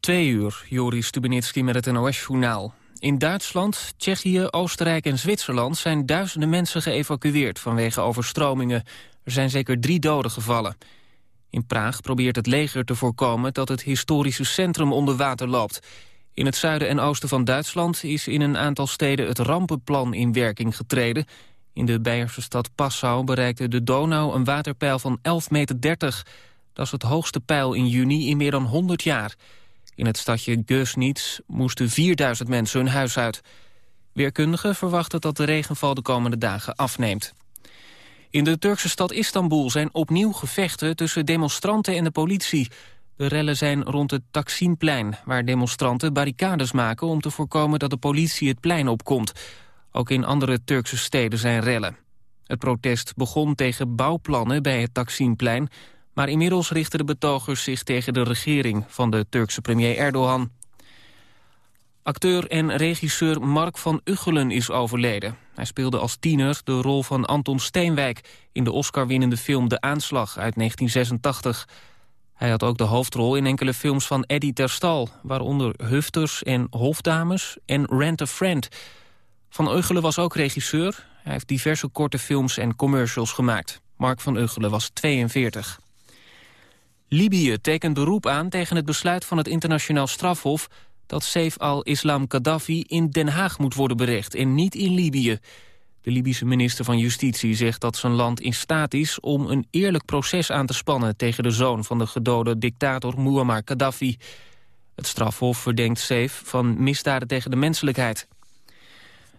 Twee uur, Joris Stubenitski met het NOS-journaal. In Duitsland, Tsjechië, Oostenrijk en Zwitserland... zijn duizenden mensen geëvacueerd vanwege overstromingen. Er zijn zeker drie doden gevallen. In Praag probeert het leger te voorkomen dat het historische centrum onder water loopt. In het zuiden en oosten van Duitsland is in een aantal steden het rampenplan in werking getreden. In de Beierse stad Passau bereikte de Donau een waterpeil van 11,30 meter. Dat is het hoogste peil in juni in meer dan 100 jaar. In het stadje Gösnitz moesten 4000 mensen hun huis uit. Weerkundigen verwachten dat de regenval de komende dagen afneemt. In de Turkse stad Istanbul zijn opnieuw gevechten tussen demonstranten en de politie. De rellen zijn rond het Taksimplein, waar demonstranten barricades maken... om te voorkomen dat de politie het plein opkomt. Ook in andere Turkse steden zijn rellen. Het protest begon tegen bouwplannen bij het Taksimplein... maar inmiddels richten de betogers zich tegen de regering van de Turkse premier Erdogan. Acteur en regisseur Mark van Uggelen is overleden. Hij speelde als tiener de rol van Anton Steenwijk... in de Oscar-winnende film De Aanslag uit 1986. Hij had ook de hoofdrol in enkele films van Eddie Terstal... waaronder Hufters en Hofdames en Rent a Friend. Van Uggelen was ook regisseur. Hij heeft diverse korte films en commercials gemaakt. Mark van Uggelen was 42. Libië tekent beroep aan tegen het besluit van het internationaal strafhof dat Saif al-Islam Gaddafi in Den Haag moet worden berecht en niet in Libië. De Libische minister van Justitie zegt dat zijn land in staat is om een eerlijk proces aan te spannen tegen de zoon van de gedode dictator Muammar Gaddafi. Het strafhof verdenkt Saif van misdaden tegen de menselijkheid.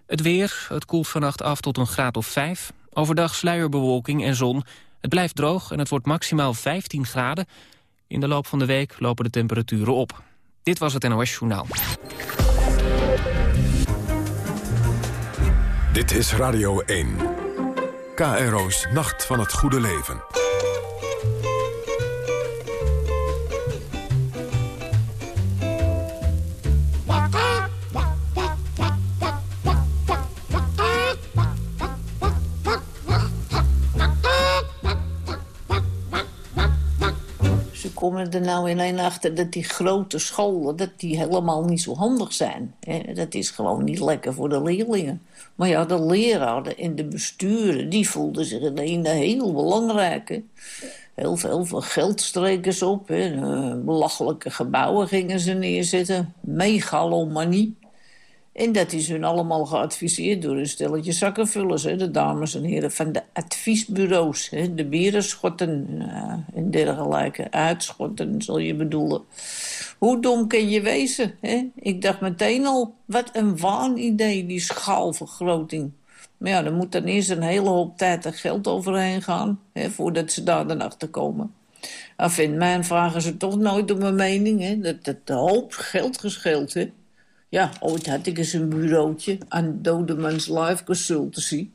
Het weer, het koelt vannacht af tot een graad of 5. Overdag sluierbewolking en zon. Het blijft droog en het wordt maximaal 15 graden. In de loop van de week lopen de temperaturen op. Dit was het NOS Journaal. Dit is Radio 1. KRO's Nacht van het Goede Leven. Komen er nou ineens achter dat die grote scholen... dat die helemaal niet zo handig zijn. Dat is gewoon niet lekker voor de leerlingen. Maar ja, de leraren en de besturen... die voelden zich ineens heel belangrijk. Heel veel, veel geld streken ze op. Hè. Eh, belachelijke gebouwen gingen ze neerzetten. Megalomanie. En dat is hun allemaal geadviseerd door een stelletje zakkenvullers. Hè, de dames en heren van de adviesbureaus. Hè, de bierenschotten uh, en dergelijke. Uitschotten, zal je bedoelen. Hoe dom kan je wezen? Hè? Ik dacht meteen al, wat een waanidee, die schaalvergroting. Maar ja, dan moet dan eerst een hele hoop tijd en geld overheen gaan... Hè, voordat ze daar dan achter komen. Enfin, mij vragen ze toch nooit om mijn mening. Hè? Dat, dat de hoop geld gescheeld, hè? Ja, ooit had ik eens een bureautje aan Dodemans Life Consultancy.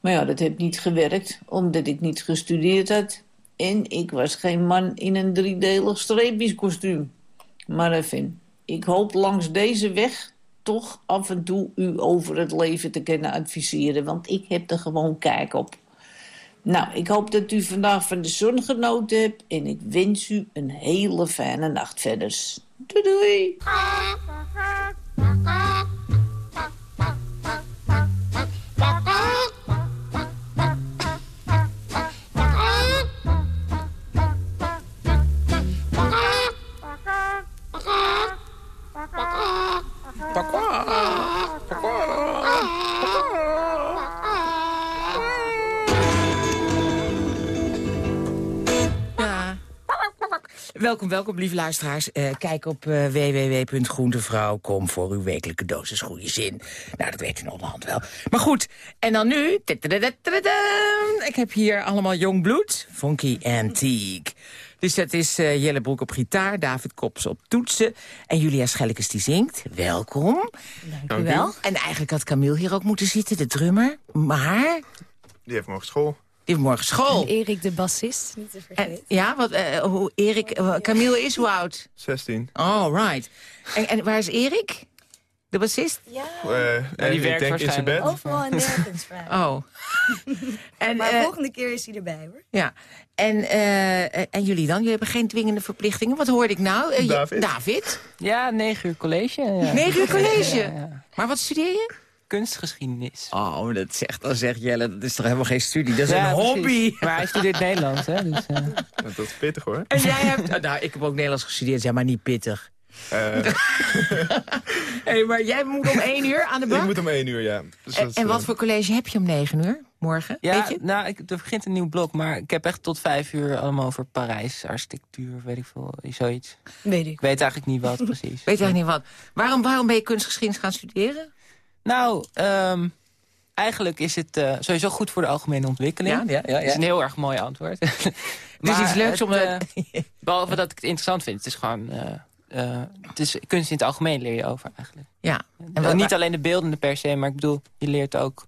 Maar ja, dat heeft niet gewerkt, omdat ik niet gestudeerd had. En ik was geen man in een driedelig streepjeskostuum. Maar even, ik hoop langs deze weg toch af en toe u over het leven te kunnen adviseren. Want ik heb er gewoon kijk op. Nou, ik hoop dat u vandaag van de zon genoten hebt. En ik wens u een hele fijne nacht verder. Doei doei! Welkom, welkom, lieve luisteraars. Uh, kijk op uh, www.groentevrouw.com voor uw wekelijke dosis goede zin. Nou, dat weet u onderhand wel. Maar goed, en dan nu... Ik heb hier allemaal jong bloed. Funky Antique. Dus dat is uh, Jelle Broek op gitaar, David Kops op toetsen... en Julia Schellekes die zingt. Welkom. Dank u wel. En eigenlijk had Camille hier ook moeten zitten, de drummer. Maar... Die heeft morgen school. Die heeft morgen school. En Erik de bassist, niet te vergeten. ja, wat, uh, hoe Erik, uh, Camille is hoe oud? 16. Oh, right. En, en waar is Erik? De bassist? Ja, Eh, en die ik werkt denk waarschijnlijk. bed. overal en nergens. vrij. Oh. en, Maar eh, volgende keer is hij erbij, hoor. ja. En, eh, eh, en jullie dan? Jullie hebben geen dwingende verplichtingen. Wat hoorde ik nou? Eh, David. David? Ja, negen uur college. Ja. Negen uur college? Ja, ja. Maar wat studeer je? Kunstgeschiedenis. Oh, dat zegt, dan zegt Jelle, dat is toch helemaal geen studie? Dat is Ja, een precies. hobby. Maar hij studeert Nederlands, hè? Dus, eh, Dat is pittig hoor. En jij hebt... nou, ik heb ook Nederlands gestudeerd, zeg maar niet pittig. Eh, Hey, maar jij moet om één uur aan de bak? ik moet om één uur, ja. Dus en wat eh, voor college heb je om negen uur morgen? ja, Weet je? nou, ik, er begint een nieuw blok, maar ik heb echt tot vijf uur allemaal over Parijs, architectuur, weet ik veel, zoiets. Weet ik. Ik weet eigenlijk niet wat precies. Weet eigenlijk niet wat. Waarom, waarom ben je kunstgeschiedenis gaan studeren? Nou, ehm, eigenlijk is het eh, sowieso goed voor de algemene ontwikkeling. ja, ja. Dat is een heel erg mooi antwoord. Dus iets leuks om... het, eh, eh, behalve dat ik het interessant vind. Het is gewoon... eh, eh, het is kunst in het algemeen leer je over eigenlijk. ja. En niet alleen de beeldende per se, maar ik bedoel, je leert ook...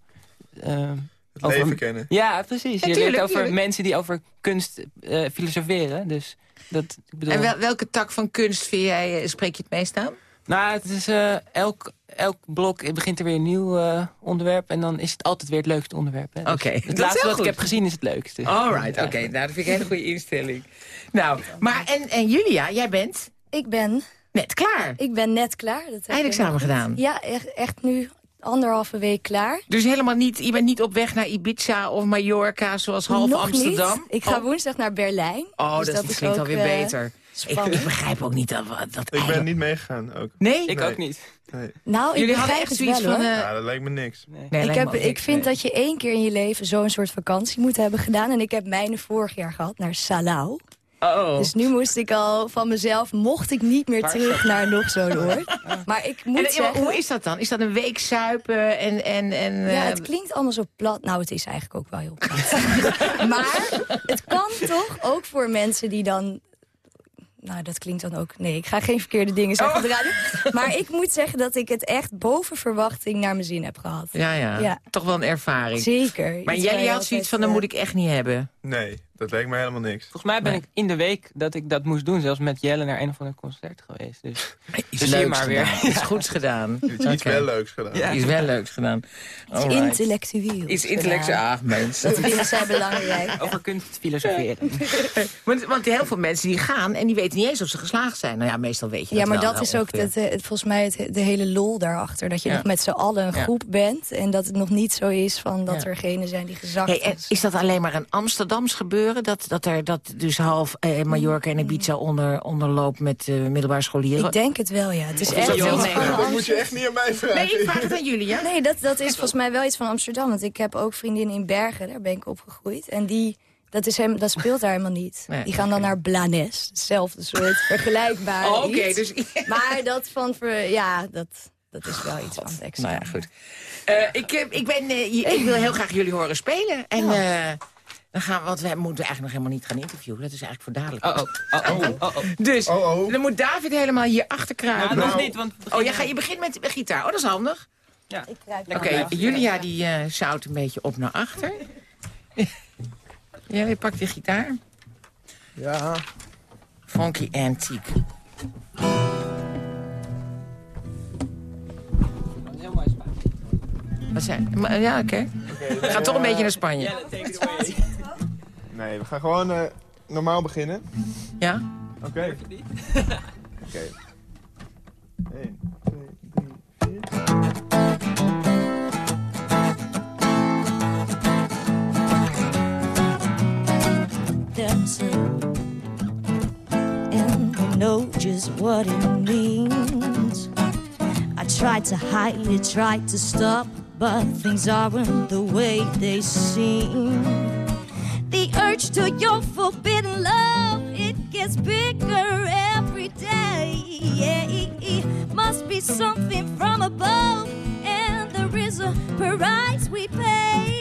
ehm, het over- leven kennen. Ja, precies. Je Ja, leert over tuurlijk. mensen die over kunst eh, filosoferen. Dus dat, ik bedoel... En wel, welke tak van kunst vind jij, spreek je het meest aan? Nou, het is eh, elk, elk blok begint er weer een nieuw eh, onderwerp. En dan is het altijd weer het leukste onderwerp. hè. Dus Oké, dat Het laatste wat goed. ik heb gezien is het leukste. Alright, oké. Nou, dat vind ik een hele goede instelling. Nou, maar en, en Julia, jij bent Ik ben, net klaar. ik ben net klaar. Dat Eindexamen gedaan. Ja, echt, echt nu anderhalve week klaar. Dus helemaal niet, je bent niet op weg naar Ibiza of Mallorca, zoals half Nog Amsterdam? Niet. Ik ga oh. woensdag naar Berlijn. Oh, dus dat, is klinkt ook, alweer eh, beter. Ik, spannend. ik begrijp ook niet dat... dat Ik ben niet meegegaan ook. Nee? Ik Nee. ook niet. Nee, Nou, ik Jullie hadden begrijp echt het zoiets wel, van... eh, ja, dat lijkt me niks. Nee. nee, ik, heb, ik vind nee. dat je één keer in je leven zo'n soort vakantie moet hebben gedaan. En ik heb mijne vorig jaar gehad naar Salau. Oh. Dus nu moest ik al van mezelf, mocht ik niet meer terug naar nog zo'n oord. Maar ik moet En, zeggen... hoe is dat dan? Is dat een week suipen en... en, en Ja, eh, het klinkt allemaal zo plat. Nou, het is eigenlijk ook wel heel plat. maar het kan toch ook voor mensen die dan... Nou, dat klinkt dan ook... Nee, ik ga geen verkeerde dingen zeggen op de radio. Maar ik moet zeggen dat ik het echt boven verwachting naar mijn zin heb gehad. ja, ja, Ja. Toch wel een ervaring. Zeker. Maar jij had zoiets van, dat eh, moet ik echt niet hebben. Nee, dat lijkt me helemaal niks. Volgens mij ben Nee. ik in de week dat ik dat moest doen... zelfs met Jelle naar een of ander concert geweest. Dus Iets Dus maar weer. gedaan. Iets goeds gedaan. Iets, wel leuks gedaan. Ja. Iets wel leuks gedaan. Iets intellectueel. Iets intellectueel. Ach, mensen. Dat vinden zij belangrijk. over kunst filosoferen. Want, want heel veel mensen die gaan en die weten niet eens of ze geslaagd zijn. Nou ja, meestal weet je Ja, dat maar wel, dat is ook eh, volgens mij het, de hele lol daarachter. Dat je Ja. nog met z'n allen een Ja. groep bent. En dat het nog niet zo is van dat Ja. er genen zijn die gezakt Hey, is. is dat alleen maar een Amsterdams gebeuren? Dat, dat er dat dus half eh, Mallorca en Ibiza onder, onderloopt met eh, middelbare scholieren? Ik denk het wel, ja. Het is echt van Nederland? Dat moet je echt niet aan mij vragen. Nee, ik vraag het aan jullie, ja? Nee, dat, dat is volgens mij wel iets van Amsterdam. Want ik heb ook vriendinnen in Bergen, daar ben ik opgegroeid. En die, dat, is hem, dat speelt daar helemaal niet. Nee, die gaan dan naar Blanes. Hetzelfde soort vergelijkbaar Oh, Oké, dus... Maar dat van, ver, ja, dat, dat is wel iets van extra. Nou ja, goed. Eh, ik, heb- ik, ben, eh, je- ik wil heel graag jullie horen spelen. En eh, dan gaan we, want wij moeten eigenlijk nog helemaal niet gaan interviewen. Dat is eigenlijk voor dadelijk. Oh, oh, oh, oh, oh, oh. Dus Oh, oh. dan moet David helemaal hier achter Nou, kruipen. nog Nou. niet, want... Oh, je, beginnen- gaat, je begint met de gitaar. Oh, dat is handig. Ja. Ik kruip Oké. Julia die eh zout een beetje op naar achter. ja, je pakt die gitaar. Ja. Funky Antique. Heel mooi Spaans. Wat zijn? maar- Ja, oké. Oké, Ga toch een beetje naar Spanje. Jelle, take it away. Nee, we gaan gewoon eh, normaal beginnen. Ja? Oké. Oké. 1, 2, 3, 4. That's it. And we know just what it means. I tried to hide it, tried to stop, but things aren't the way they seem. Urge to your forbidden love, it gets bigger every day. Must be something from above, and there is a price we pay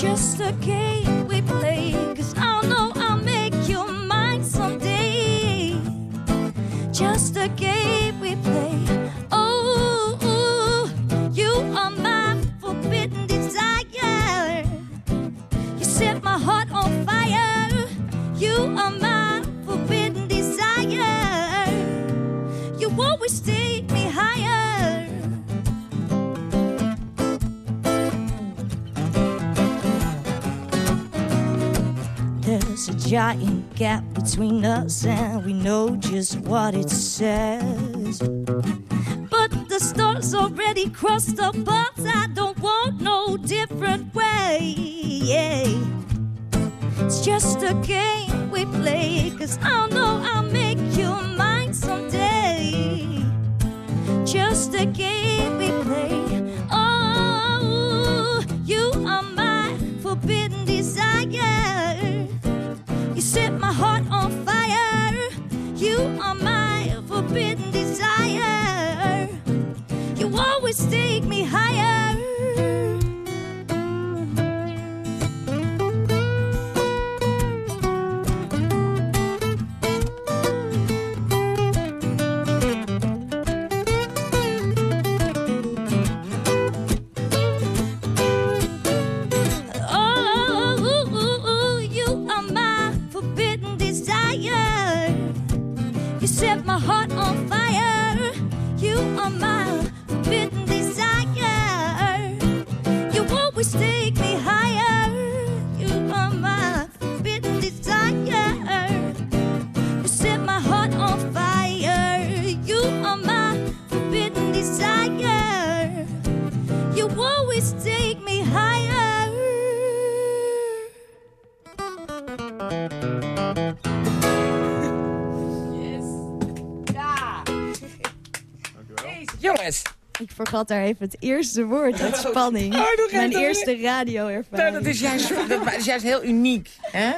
just a game we play. Cause I know I'll make you mine someday. Just a game giant gap between us, and we know just what it says. But the stars already crossed the paths. I don't want no different way. Yeah. It's just a game we play, cause I know I'll make you mine someday. Just a game we play. Oh, you are my forbidden set my heart on fire. You are my forbidden desire. You always take me higher. Vergat daar even het eerste woord uit spanning. Oh, Mijn eerste radioervaring. nou, dat, is juist, dat is juist heel uniek. Hè?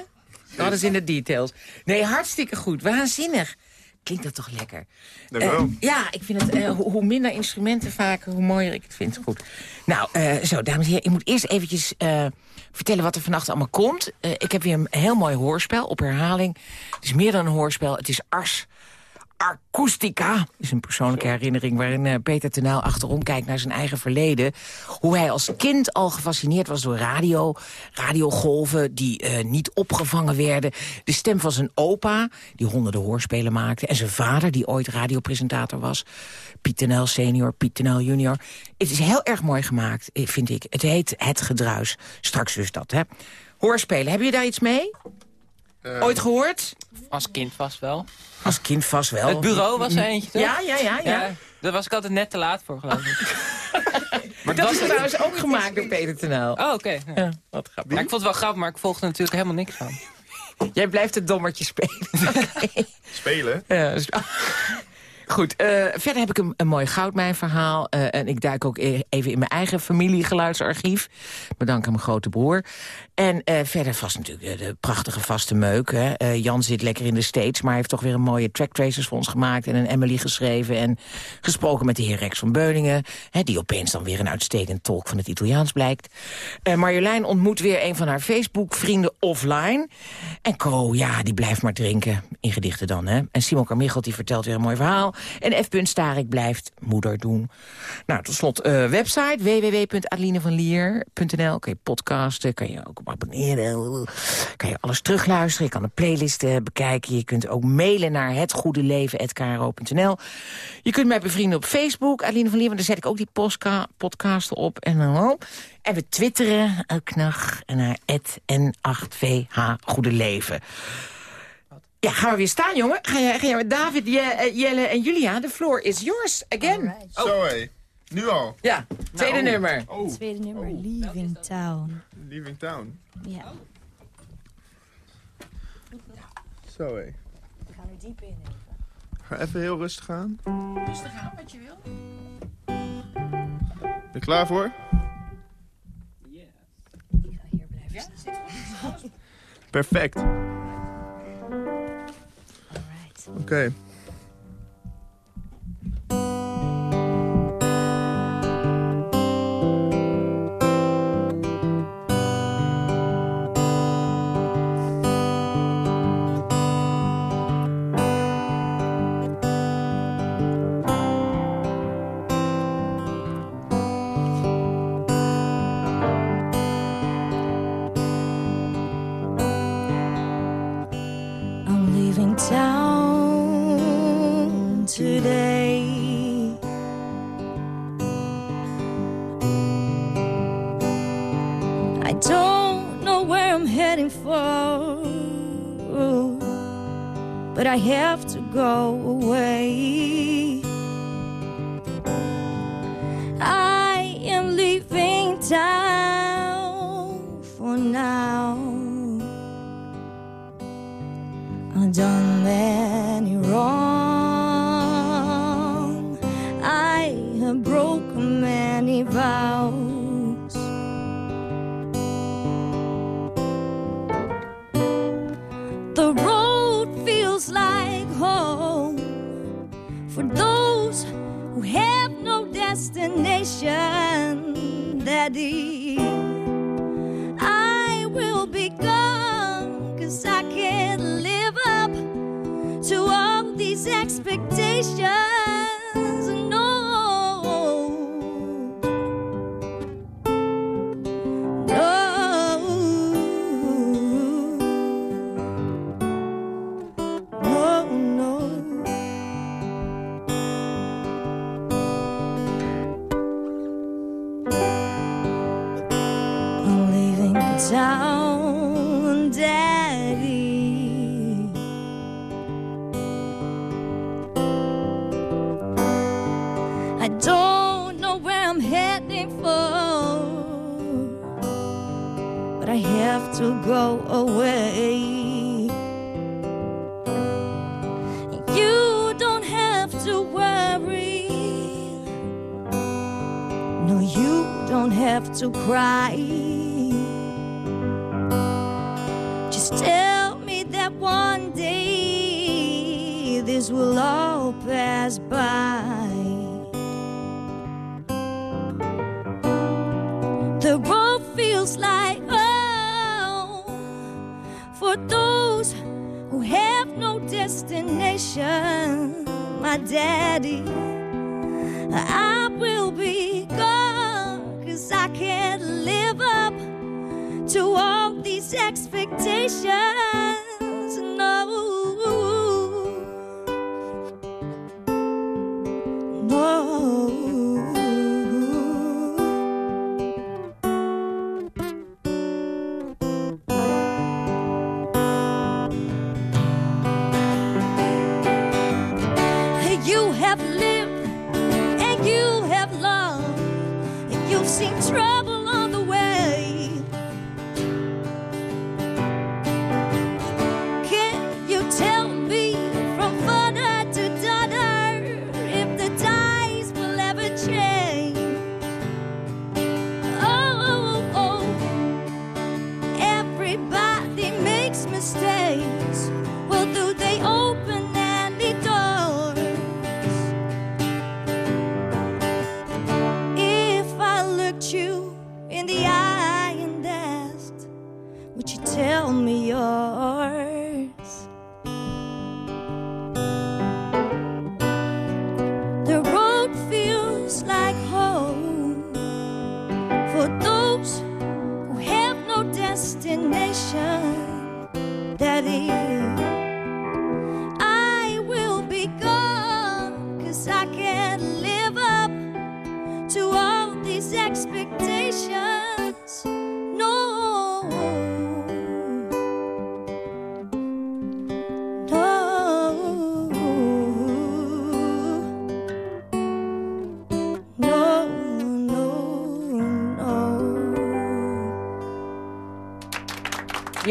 Dat is in de details. Nee, hartstikke goed. Waanzinnig. Klinkt dat toch lekker? Dank. Eh, ja, ik vind het, eh, hoe, hoe minder instrumenten vaak, hoe mooier ik het vind. Goed. Nou, eh, zo, dames en heren, ik moet eerst eventjes eh, vertellen wat er vannacht allemaal komt. Eh, ik heb weer een heel mooi hoorspel op herhaling. Het is meer dan een hoorspel, het is Ars Acoustica is een persoonlijke herinnering... waarin eh, Peter Tenuil achterom kijkt naar zijn eigen verleden. Hoe hij als kind al gefascineerd was door radio. Radiogolven die eh, niet opgevangen werden. De stem van zijn opa, die honderden hoorspelen maakte. En zijn vader, die ooit radiopresentator was. Piet Tenuil senior, Piet Tenuil junior. Het is heel erg mooi gemaakt, eh, vind ik. Het heet Het Gedruis. Straks dus dat, hè. Hoorspelen, heb je daar iets mee? Ooit gehoord? Als kind vast wel. Als kind vast wel. Het bureau was er eentje, toch? Ja, ja, ja. ja. Ja, daar was ik altijd net te laat voor, geloof ik. maar Dat was is het- trouwens ook gemaakt door Peter Tenuil. Oh, oké. Ja. wat grappig. Ja, ik vond het wel grappig, maar ik volgde natuurlijk helemaal niks van. Jij blijft het dommertje spelen. Spelen? Ja, dus- Goed, eh, verder heb ik een, een mooi goudmijnverhaal. eh en ik duik ook e- even in mijn eigen familiegeluidsarchief. Bedankt aan mijn grote broer. En eh, verder vast natuurlijk de prachtige vaste meuk. Hè. Jan zit lekker in de States, maar heeft toch weer een mooie tracktracers voor ons gemaakt. En een Emily geschreven. En gesproken met de heer Rex van Beuningen. Hè, die opeens dan weer een uitstekend tolk van het Italiaans blijkt. Marjolein ontmoet weer een van haar Facebook-vrienden offline. En Co, ja, die blijft maar drinken. In gedichten dan, hè. En Simon Carmichelt, die vertelt weer een mooi verhaal. En F. Starik blijft moeder doen. Nou, tot slot, eh, website www.adelinevanlier.nl. Kan je podcasten, kan je ook abonneren. Kan je alles terugluisteren. Je kan de playlist eh, bekijken. Je kunt ook mailen naar hetgoedeleven.kro.nl. Je kunt mij bevrienden op Facebook, Adeline van Lier. Want daar zet ik ook die podcasten op. En, dan en we twitteren ook nog naar N8VH Goede Leven. Ja, gaan we weer staan, jongen. Ga jij, ga jij met David, Je- eh, Jelle en Julia. The floor is yours again. Zo hé. Nu al. Ja, tweede nummer. Oh, Tweede nummer, Leaving Town. Leaving Town. Ja. Zo hé. We gaan er diep in. Ga even heel rustig aan. Rustig aan wat je wil. Ben je klaar voor? Ik ga hier blijven staan. Perfect. Alright. Have to go away. I am leaving town for now. I've done many wrong. Daddy, I will be gone cause I can't live up to all these expectations. Go away. You don't have to worry. No, you don't have to cry. Just tell me that one day this will all pass by. The road feels like for those who have no destination. My daddy, I will be gone cause I can't live up to all these expectations.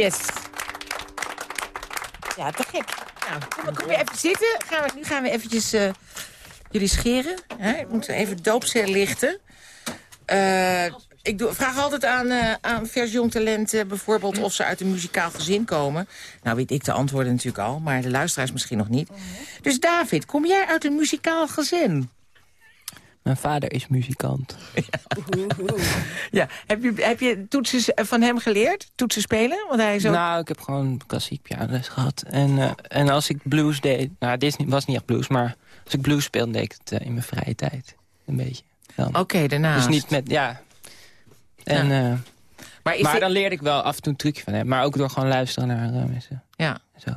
Yes. Ja, te gek. Nou, kom, kom weer even zitten. Gaan we, nu gaan we eventjes eh, jullie scheren. Hè? Ik moet even doopcel lichten. Eh, ik doe, vraag altijd aan, eh aan bijvoorbeeld of ze uit een muzikaal gezin komen. Nou weet ik de antwoorden natuurlijk al, maar de luisteraars misschien nog niet. Dus David, kom jij uit een muzikaal gezin? Mijn vader is muzikant. Ja, heb je, heb je toetsen van hem geleerd? Toetsen spelen? Want hij is ook... Nou, ik heb gewoon klassiek pianoles gehad. En, eh, en als ik blues deed... Nou, dit was niet echt blues, maar als ik blues speelde... deed ik het eh, in mijn vrije tijd. Een beetje. Oké, daarnaast. Dus niet met... Ja. En, Ja. eh, maar is maar dit- dan leerde ik wel af en toe een trucje van hem. Maar ook door gewoon luisteren naar mensen. Ja. Zo.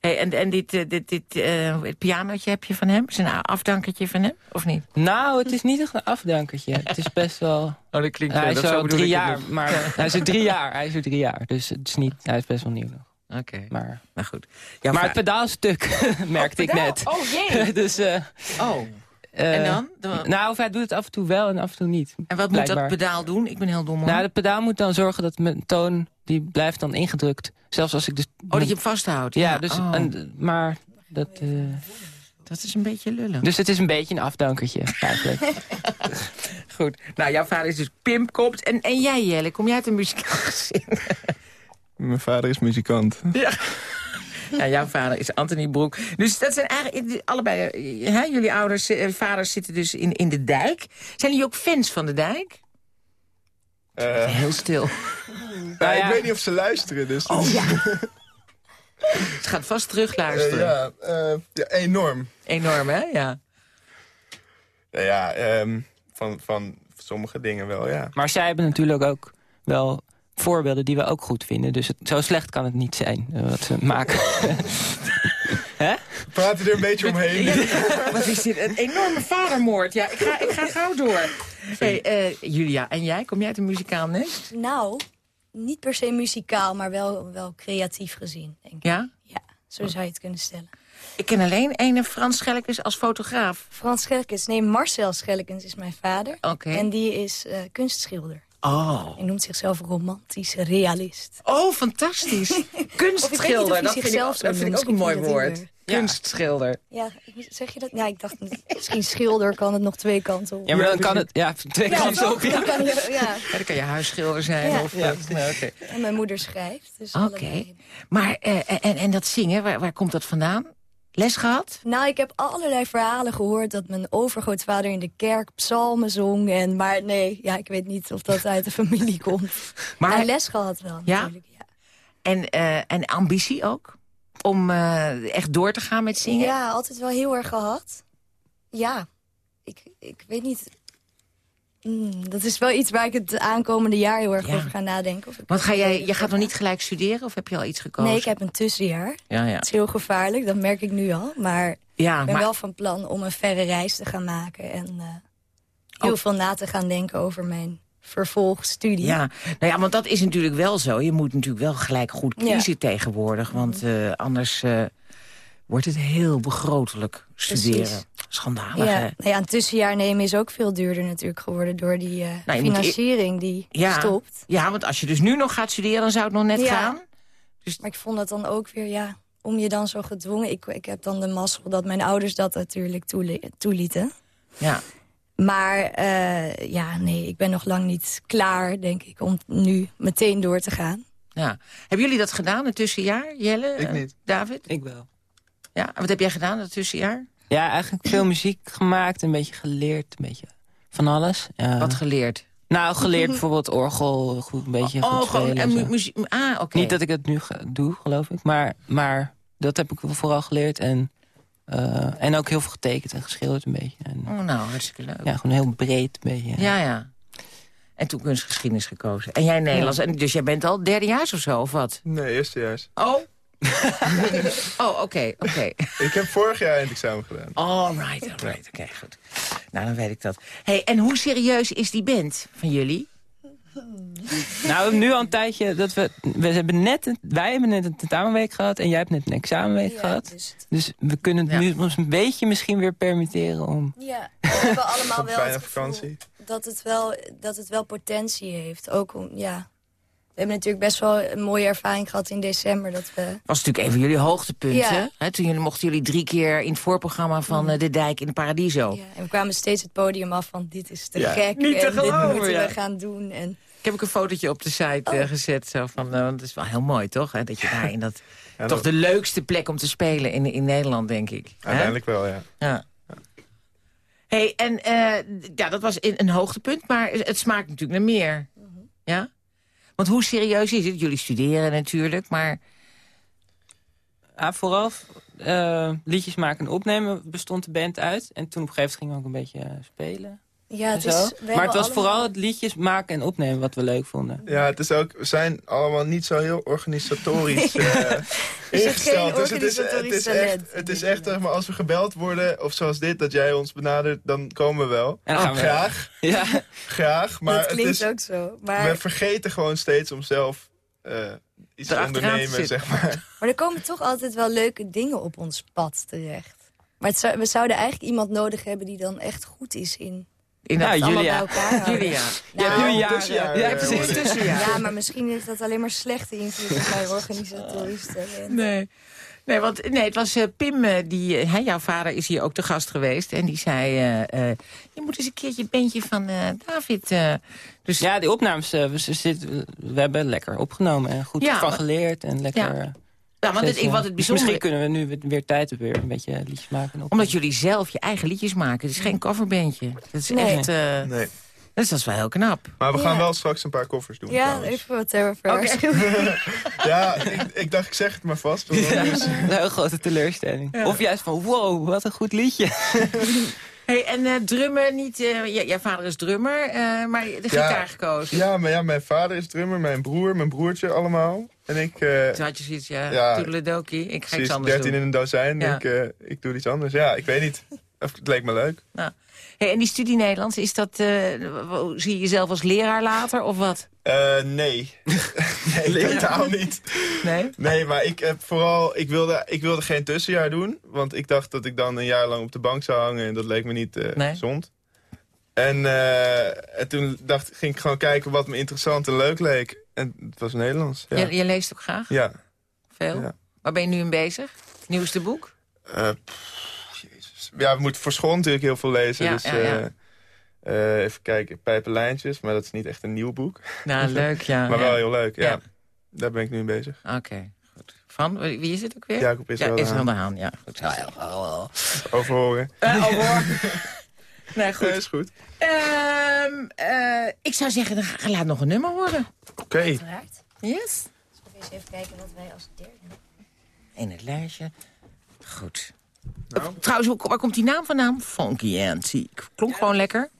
Hey, en en dit, eh, dit, dit eh, het pianootje heb je van hem? Is een afdankertje van hem, of niet? Nou, het is niet echt een afdankertje. Het is best wel... Oh, dat klinkt hij is al drie jaar, maar hij is er drie jaar. Hij is er drie jaar, dus het is niet, hij is best wel nieuw nog. Oké, Maar, nou goed. Maar het pedaalstuk merkte ik pedaal? net. Oh jee! dus, eh, Oh, eh, en dan? Nou, of hij doet het af en toe wel en af en toe niet. en wat moet dat pedaal doen? Ik ben heel dom hoor. Nou, de pedaal moet dan zorgen dat mijn toon, die blijft dan ingedrukt. Zelfs als ik dus... oh, dat je hem vasthoudt? Ja, dus, Oh, en, maar dat... eh, dat is een beetje lullig. dus het is een beetje een afdankertje, eigenlijk. Goed. Nou, jouw vader is dus pimpkopt. En, en jij, Jelle, kom jij uit een muzikaal gezin? Mijn vader is muzikant. Ja. Ja, jouw vader is Anthony Broek. Dus dat zijn eigenlijk allebei... eh, Hè, jullie ouders, eh, vaders zitten dus in, in de dijk. Zijn jullie ook fans van de dijk? Eh, Heel stil. Nou, ja. Ik weet niet of ze luisteren, dus... Oh ja. Het gaat vast terug Eh, luisteren. ja, eh, ja, enorm. Enorm, hè? Ja. Nou ja, ehm, van, van sommige dingen wel, ja. Maar zij hebben natuurlijk ook wel voorbeelden die we ook goed vinden. Dus het, zo slecht kan het niet zijn eh, wat ze maken. Hè? We praten er een beetje omheen. Wat is dit? Een enorme vadermoord. Ja, ik ga, ik ga gauw door. Hey, eh, Julia, en jij? Kom jij uit een muzikaal nest? Nou, niet per se muzikaal, maar wel, wel creatief gezien, denk ik. Ja? Ja, zo zou je het kunnen stellen. Ik ken alleen ene Frans Schelkes als fotograaf. Frans Schelkens, nee, Marcel Schelkens is mijn vader. Oké. En die is eh, kunstschilder. Oh. Hij noemt zichzelf romantisch realist. Oh, fantastisch. Kunstschilder, dat vind ik, dat vind ook een mooi woord. Kunstschilder. Ja, zeg je dat? Ja, ik dacht, misschien schilder kan het nog twee kanten op. Ja, maar dan kan het ja, twee kanten toch? op. Ja. Dan kan je, ja. Ja, dan kan je huisschilder zijn. Ja. Of, Ja. eh, nou, oké. En mijn moeder schrijft. Dus Oké. Maar, eh, en, en dat zingen, waar, waar komt dat vandaan? Les gehad? Nou, ik heb allerlei verhalen gehoord dat mijn overgrootvader in de kerk psalmen zong. En, maar nee, ja, ik weet niet of dat uit de familie komt. Maar- les gehad wel, Ja? natuurlijk. Ja, En, eh, en ambitie ook? Om eh, echt door te gaan met zingen? ja altijd wel heel erg gehad. Ja, ik, ik weet niet... Hmm, dat is wel iets waar ik het aankomende jaar heel erg Ja. over ga nadenken. Of Want ga jij, je gaat nog niet gelijk studeren of heb je al iets gekozen? Nee, ik heb een tussenjaar. Ja, ja. Het is heel gevaarlijk, dat merk ik nu al. Maar ja ik ben maar, wel van plan om een verre reis te gaan maken. En eh, heel Oh. veel na te gaan denken over mijn vervolgstudie. ja. Nou ja, want dat is natuurlijk wel zo. Je moet natuurlijk wel gelijk goed Ja. kiezen tegenwoordig. Want eh, anders eh, wordt het heel begrotelijk studeren. Precies. Schandalig, Ja, hè? nou ja, een tussenjaar nemen is ook veel duurder natuurlijk geworden... door die eh, Nou, moet e- financiering die Ja. stopt. Ja, want als je dus nu nog gaat studeren, dan zou het nog net Ja. gaan. Maar ik vond dat dan ook weer, ja, om je dan zo gedwongen... Ik, ik heb dan de mazzel dat mijn ouders dat natuurlijk toeli- toelieten. Ja. Maar eh, ja, nee, ik ben nog lang niet klaar, denk ik, om nu meteen door te gaan. ja. Hebben jullie dat gedaan, het tussenjaar, Jelle? Ik eh, niet. David? Ik wel. Ja, en wat heb jij gedaan, dat tussenjaar? Ja, eigenlijk veel muziek gemaakt, een beetje geleerd, een beetje van alles. Wat geleerd? Nou, geleerd bijvoorbeeld orgel, goed, een beetje oh, goed spelen en en muziek. Ah, oké. Niet dat ik het nu doe, geloof ik. Maar, maar dat heb ik wel vooral geleerd. En, eh, en ook heel veel getekend en geschilderd een beetje. En, Oh, nou, hartstikke leuk. ja, gewoon heel breed een beetje. Ja, ja. En toen kunstgeschiedenis gekozen. En jij Nederlands. En dus jij bent al derdejaars of zo, of wat? Nee, eerstejaars. Oh. oh, oké, oké. Ik heb vorig jaar eindexamen gedaan. All right, all right. Oké, goed. Nou, dan weet ik dat. hey, en hoe serieus is die band van jullie? Nou, nu al een tijdje dat we... we hebben net een, wij hebben net een tentamenweek gehad en jij hebt net een examenweek gehad. dus, Dus we kunnen het Ja. nu ons een beetje misschien weer permitteren om... ja, we hebben allemaal Een wel het vakantie. dat het, wel, dat het wel potentie heeft. Ook om, ja... We hebben natuurlijk best wel een mooie ervaring gehad in december. Dat we, was natuurlijk een van jullie hoogtepunten. Ja. Hè? Toen jullie, mochten jullie drie keer in het voorprogramma van eh, De Dijk in de Paradiso. ja, en we kwamen steeds het podium af van dit is te Ja. gek. Niet te en dit geloven, moeten ja. we gaan doen. En, Ik heb ook een fotootje op de site eh, gezet. Zo van, eh, want het is wel heel mooi, toch? Hè? Dat je daar in dat... Ja, toch dat- de leukste plek om te spelen in, in Nederland, denk ik. Hè? Uiteindelijk wel, ja. Ja. hey, en eh, ja, dat was een, een hoogtepunt, maar het smaakt natuurlijk naar meer. Ja? Want hoe serieus is het? Jullie studeren natuurlijk, maar... Ah, vooral eh, liedjes maken en opnemen bestond de band uit. En toen op een gegeven moment gingen we ook een beetje eh, spelen. Ja, het zo. is, we maar het was allemaal- vooral het liedjes maken en opnemen wat we leuk vonden. Ja, het is ook, we zijn allemaal niet zo heel organisatorisch eh geen ingesteld. Dus het is, het is echt, het is echt zeg maar, als we gebeld worden, of zoals dit, dat jij ons benadert, dan komen we wel. En dan gaan we- graag, Ja, graag. Maar dat het klinkt is, ook zo. Maar we vergeten gewoon steeds om zelf eh, iets erachteraan te ondernemen, zeg maar. Maar er komen toch altijd wel leuke dingen op ons pad terecht. Maar het zou- we zouden eigenlijk iemand nodig hebben die dan echt goed is in In Julia. bij elkaar. Julia. Nou, Ja, Julia, tussenjaar, ja, eh, precies, tussenjaar. Ja, maar misschien heeft dat alleen maar slechte invloed op mijn organisatorische talent. Nee. Nee, want nee, het was eh, Pim, eh, die, eh, hè, jouw vader is hier ook te gast geweest. En die zei, eh, eh, je moet eens een keertje het bandje van eh, David... eh, dus Ja, die opnames, eh, we, we hebben lekker opgenomen en goed Ja, van geleerd. En lekker, Ja. Eh, ja, want het, steeds, wat eh, het dus bijzondere... Misschien kunnen we nu weer- tijd weer een beetje liedjes maken. Op. Omdat jullie zelf je eigen liedjes maken. Het is geen coverbandje. Dat is Nee. echt... eh, Nee. dus dat is wel heel knap. Maar we gaan Ja. wel straks een paar koffers doen. Ja, trouwens. even wat ter verwaarschuwing. Ja, ik, ik dacht, ik zeg het maar vast. Ja, een heel grote teleurstelling. Of juist van, wow, wat een goed liedje. Hey, en eh, drummen niet... eh, jouw vader is drummer, eh, maar de gitaar gekozen. Ja, maar ja, mijn vader is drummer, mijn broer, mijn broertje allemaal. En ik, eh Toen had je zoiets, ja, Ja. toedeledokie. Ik ga iets anders 13 doen. in een dozijn. Ja. Ik, eh, ik doe iets anders. Ja, ik weet niet. Of, Het leek me leuk. Nou. Hey, en die studie Nederlands, is dat, eh, zie je jezelf als leraar later of wat? Nee. nee, totaal niet. Nee? Nee, maar ik heb vooral, ik wilde, ik wilde geen tussenjaar doen. Want ik dacht dat ik dan een jaar lang op de bank zou hangen. En dat leek me niet eh, Nee. gezond. En, en toen dacht, ging ik gewoon kijken wat me interessant en leuk leek. En het was Nederlands. Ja. Je, je leest ook graag? ja. Veel? Ja. Waar ben je nu in bezig? Nieuwste boek? Eh, pff, jezus. Ja, we moeten voor school natuurlijk heel veel lezen. Ja, dus ja, eh, eh, even kijken, Pijpenlijntjes. Maar dat is niet echt een nieuw boek. Nou, leuk, ja. maar wel heel leuk, ja. Daar ben ik nu mee bezig. Oké, goed. Van, wie is het ook weer? Jacob Israël Ja, Israël de Haan, ja. Goed. Ja, ja. Overhoren. Nee, goed. Is goed. Ehm, eh, ik zou zeggen, dan ga- laat nog een nummer horen. Oké. Uiteraard. Yes. Eens even kijken wat wij als derde. In het lijstje. Goed. Nou. Trouwens, hoe- waar komt die naam vandaan? Funky Antique. Klonk gewoon lekker.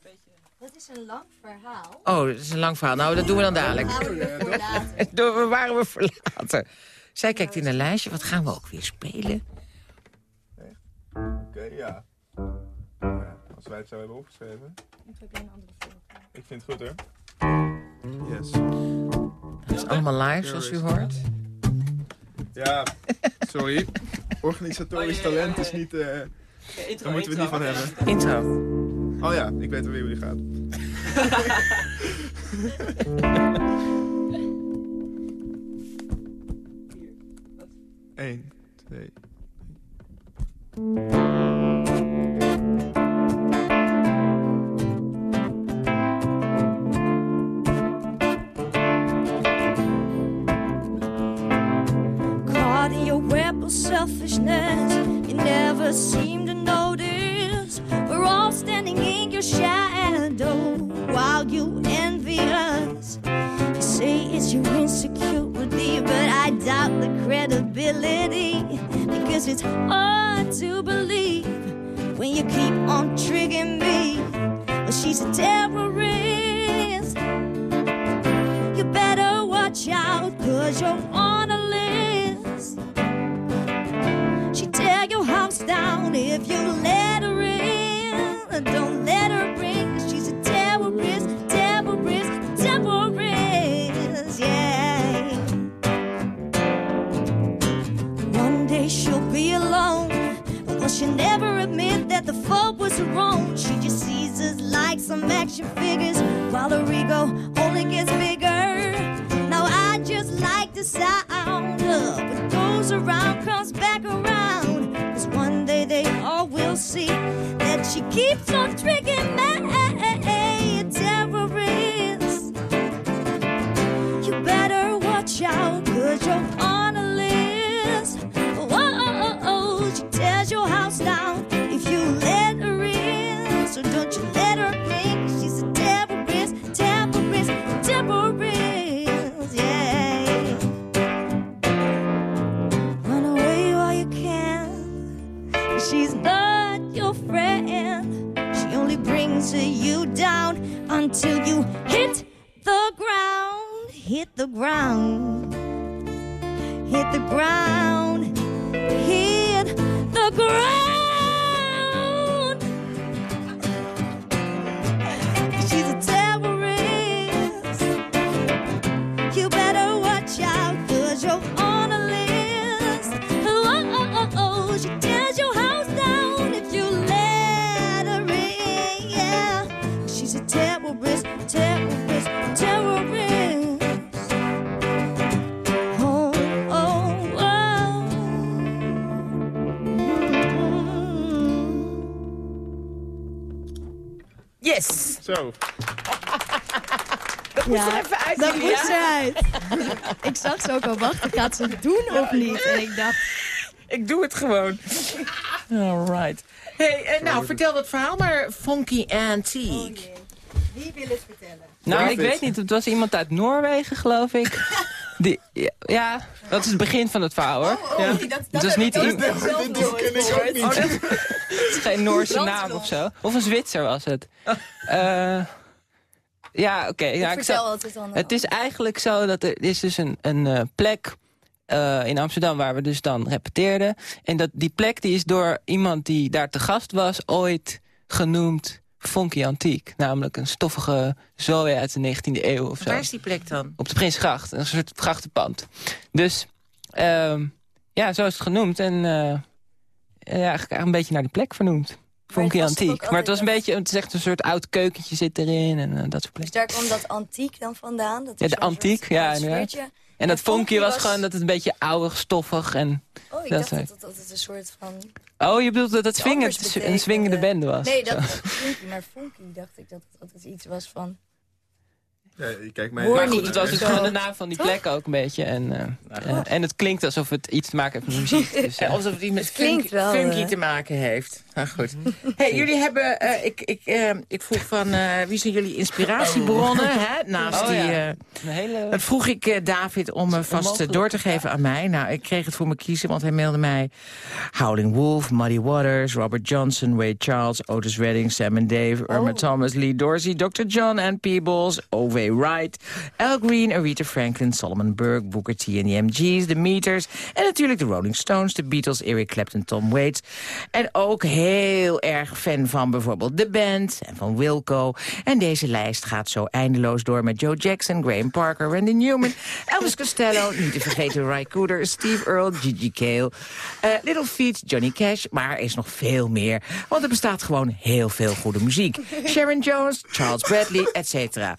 Dat is een lang verhaal. Oh, dat is een lang verhaal. Nou, dat doen we dan dadelijk. Houden we waren we voor later. Zij kijkt in een lijstje. Wat gaan we ook weer spelen? Oké, ja. Ja, Als wij het zo hebben opgeschreven. Ik vind het goed hoor. Yes. Dat is allemaal live, zoals u hoort. Ja, sorry. Organisatorisch talent is niet... eh daar moeten we het niet van hebben. Intro. Oh ja, ik weet weer hoe die gaat. Eén, twee... Of selfishness, you never seem to notice. We're all standing in your shadow while you envy us. You say it's your insecurity, but I doubt the credibility because it's hard to believe when you keep on triggering me. Well, she's a terrorist. You better watch out, cause you're on a if you let her in. Don't let her in, cause she's a terrorist, terrorist, terrorist, yeah. One day she'll be alone. But she'll never admit that the fault was her own. She just sees us like some action figures while her ego only gets bigger. Now I just like to sound see that she keeps on tricking me. Zo. Dat moest er even uit, dat Julia. moest eruit. ik zag ze ook al wachten, gaat ze het doen of niet? En ik dacht, Ik doe het gewoon. Alright. Hey, eh, nou, vertel dat verhaal maar, Funky Antique. wie wil het vertellen? Nou, ik weet niet. Het was iemand uit Noorwegen, geloof ik. Die, ja, ja, dat is het begin van het verhaal, hoor. ja. het was niet iemand... Dit, dit ken ik ook niet. Oh, dat het is geen Noorse naam of zo. Of een Zwitser was het. Eh, ja, oké. ja, ik vertel zal-. Het is eigenlijk zo dat er is dus een, een eh, plek eh, in Amsterdam waar we dus dan repeteerden. En dat, die plek die is door iemand die daar te gast was ooit genoemd Funky Antiek. Namelijk een stoffige zooi uit de 19e eeuw of zo. Waar is die plek dan? Op de Prinsgracht, een soort grachtenpand. Dus ehm, ja, zo is het genoemd. En eh, ja, eigenlijk een beetje naar die plek vernoemd. Funky Antiek. Maar het was een beetje, het is echt een soort oud keukentje zit erin en eh, dat soort Dus plekken. daar kwam dat antiek dan vandaan? Dat Ja, de antiek, ja, inderdaad. En dat funky funky was was- gewoon dat het een beetje oudig, stoffig en... Oh, ik Dat dacht is dat het, dat het een soort van... Oh, je bedoelt dat het een swingende bende was? Nee, dat funky, maar funky dacht ik dat het altijd iets was van... Ja, je kijkt mij Hoor Maar niet. goed, het was dus gewoon de naam van die plek ook een beetje. En, eh, eh, en het klinkt alsof het iets te maken heeft met muziek. Dus, Eh, Alsof het iets met Het funky, wel, funky te maken heeft. Nou goed. Hey, jullie hebben, eh, ik, ik, eh, ik vroeg van, eh, wie zijn jullie inspiratiebronnen? Hè? Naast Oh, die, ja. een hele... dat vroeg ik David om vast door te geven aan mij. Nou, ik kreeg het voor me kiezen, want hij mailde mij... Howling Wolf, Muddy Waters, Robert Johnson, Wade Charles... Otis Redding, Sam and Dave, Irma Thomas, Lee Dorsey... Dr. John and Peebles, O.W. Wright... Al Green, Aretha Franklin, Solomon Burke... Booker T en the MG's, The Meters... en natuurlijk de Rolling Stones, de Beatles, Eric Clapton, Tom Waits... en ook heel erg fan van bijvoorbeeld The Band en van Wilco. En deze lijst gaat zo eindeloos door met Joe Jackson, Graham Parker, Randy Newman... Elvis Costello, niet te vergeten Ry Cooder, Steve Earle, Gigi Cale... eh, Little Feat, Johnny Cash, maar er is nog veel meer. Want er bestaat gewoon heel veel goede muziek. Sharon Jones, Charles Bradley, et cetera.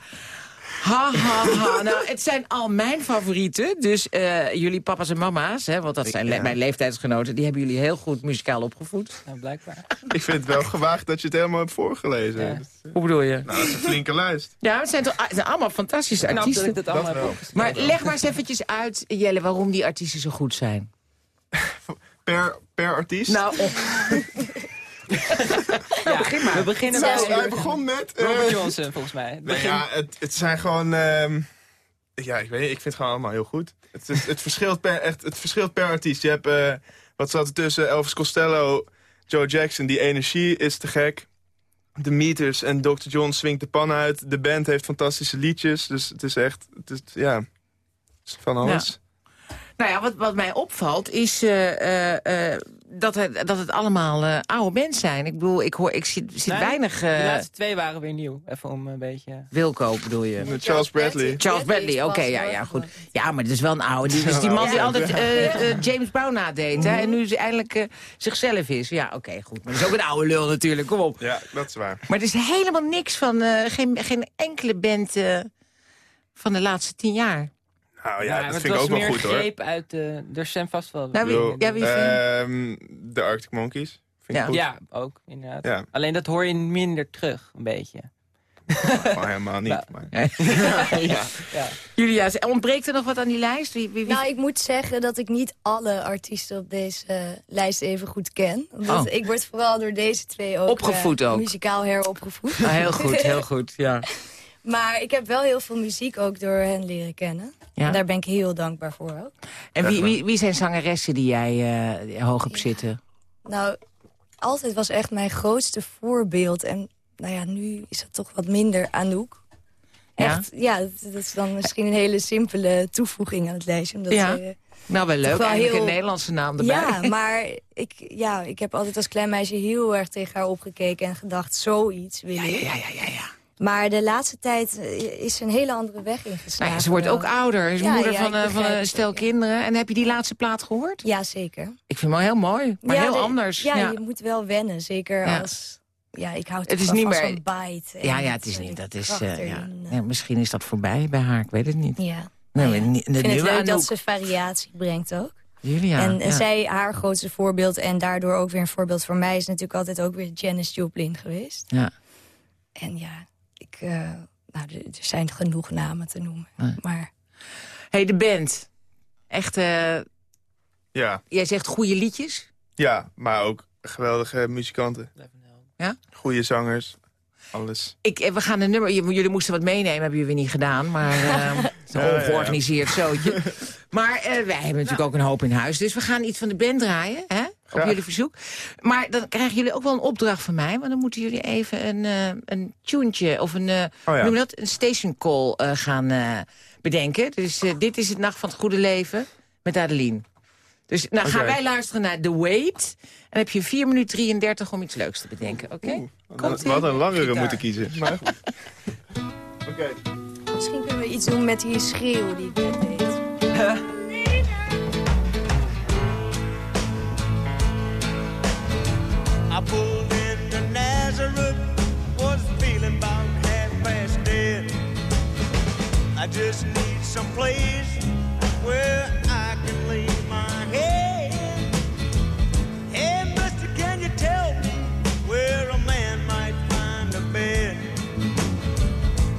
Ha, ha, ha. Nou, het zijn al mijn favorieten. Dus eh, jullie papa's en mama's, hè, want dat zijn ja. mijn leeftijdsgenoten... die hebben jullie heel goed muzikaal opgevoed. Nou, blijkbaar. Ik vind het wel gewaagd dat je het helemaal hebt voorgelezen. Ja. Dat- Hoe bedoel je? Nou, dat is een flinke lijst. Ja, het zijn, toch, het zijn allemaal fantastische Knap dat ik artiesten. het allemaal Dat. Maar leg maar eens eventjes uit, Jelle, waarom die artiesten zo goed zijn. Per, per artiest. Nou, Ja, begin maar. We beginnen Nou, bij hij begon met... eh, Robert Johnson, volgens mij. Het Nou begin- ja, het, het zijn gewoon... ehm, ja, ik weet niet, ik vind het gewoon allemaal heel goed. Het, het, het, verschilt, per, echt, het verschilt per artiest. Je hebt, eh, wat zat er tussen? Elvis Costello, Joe Jackson. Die energie is te gek. De Meters en Dr. John swingt de pan uit. De band heeft fantastische liedjes. Dus het is echt, het is, ja, het is van alles. Nou ja, wat, wat mij opvalt is eh, eh, eh, dat, het, dat het allemaal eh, oude bands zijn. Ik bedoel, ik, hoor, ik zie, zie Nee, weinig... De eh laatste twee waren weer nieuw. Even om een beetje... Wilco, bedoel je? Met Charles Bradley. Charles Bradley, oké, ja, ja, goed. Ja, maar het is wel een oude. Die, dus die man die altijd eh, James Brown nadeed, hè, en nu ze eindelijk zichzelf is. Ja, oké, goed. Maar dat is ook een oude lul natuurlijk, kom op. Ja, dat is waar. Maar er is helemaal niks van, eh, geen, geen enkele band van de laatste tien jaar. Nou ja, maar dat het vind ik was ook wel meer goed hoor. greep uit de... Er zijn vast wel... Nou, wie- ja, wie ehm, de Arctic Monkeys. Vind ik Ja. goed. Ja, ook, inderdaad. Ja. Alleen dat hoor je minder terug, een beetje. Gewoon helemaal niet. Nou. maar- Ja. ja. Julia, ontbreekt er nog wat aan die lijst? Wie, wie, wie- Nou, ik moet zeggen dat ik niet alle artiesten op deze lijst even goed ken. Omdat Oh. ik word vooral door deze twee ook, Opgevoed eh, ook. muzikaal heropgevoed. Ah, heel goed, heel goed, ja. Maar ik heb wel heel veel muziek ook door hen leren kennen. Ja. En daar ben ik heel dankbaar voor ook. En wie, wie, wie zijn zangeressen die jij eh, hoog hebt zitten? Nou, altijd was echt mijn grootste voorbeeld. En nou ja, nu is dat toch wat minder Anouk. Echt, ja, dat, dat is dan misschien een hele simpele toevoeging aan het lijstje. Omdat Ja. ze, Nou, wel leuk, wel eigenlijk heel- een Nederlandse naam erbij. Ja, maar ik, ja, ik heb altijd als klein meisje heel erg tegen haar opgekeken en gedacht, zoiets wil ik. ja, ja, ja, ja. Maar de laatste tijd eh, is ze een hele andere weg ingeslagen. Nou ja, ze wordt ook ouder. Ze is Ja, moeder ja, van, eh, van een stel kinderen. En heb je die laatste plaat gehoord? Ja, zeker. Ik vind hem wel heel mooi, maar heel de- anders. Ja, je moet wel wennen. Zeker als... Ja, ik hou Het het is niet van meer- zo'n bite. en ja, ja, het is niet. Dat is, eh, ja. eh. Ja, misschien is dat voorbij bij haar, ik weet het niet. Ja. Nee, Nou ja, ik vind het leuk dat ze variatie brengt ook. Julia, en en ja. zij, haar grootste voorbeeld en daardoor ook weer een voorbeeld voor mij... is natuurlijk altijd ook weer Janis Joplin geweest. Ja. En ja, eh, nou, er zijn genoeg namen te noemen. Maar hey, de band. Echt, eh, Ja, jij zegt goede liedjes. ja, maar ook geweldige muzikanten. Ja? Goede zangers, alles. Ik, eh, we gaan een nummer... Jullie moesten wat meenemen, hebben jullie weer niet gedaan. Maar eh, het is een Ja, ja, ja. ongeorganiseerd zootje. Maar eh, wij hebben natuurlijk ook een hoop in huis. Dus we gaan iets van de band draaien, hè? Op jullie verzoek. Maar dan krijgen jullie ook wel een opdracht van mij. Want dan moeten jullie even een, eh een tuentje of een, eh Oh ja. noem dat? een station call eh, gaan eh, bedenken. Dus dit is het Nacht van het Goede Leven met Adeline. Dus nou gaan wij luisteren naar The Wait. En dan heb je 4 minuten 33 om iets leuks te bedenken, oké? We hadden een langere Gitaar. moeten kiezen. Maar goed. Oké. misschien kunnen we iets doen met die schreeuw die ik net deed. Pulled into Nazareth, was feeling about half past dead. I just need some place where I can lay my head. Hey, can you tell me where a man might find a bed?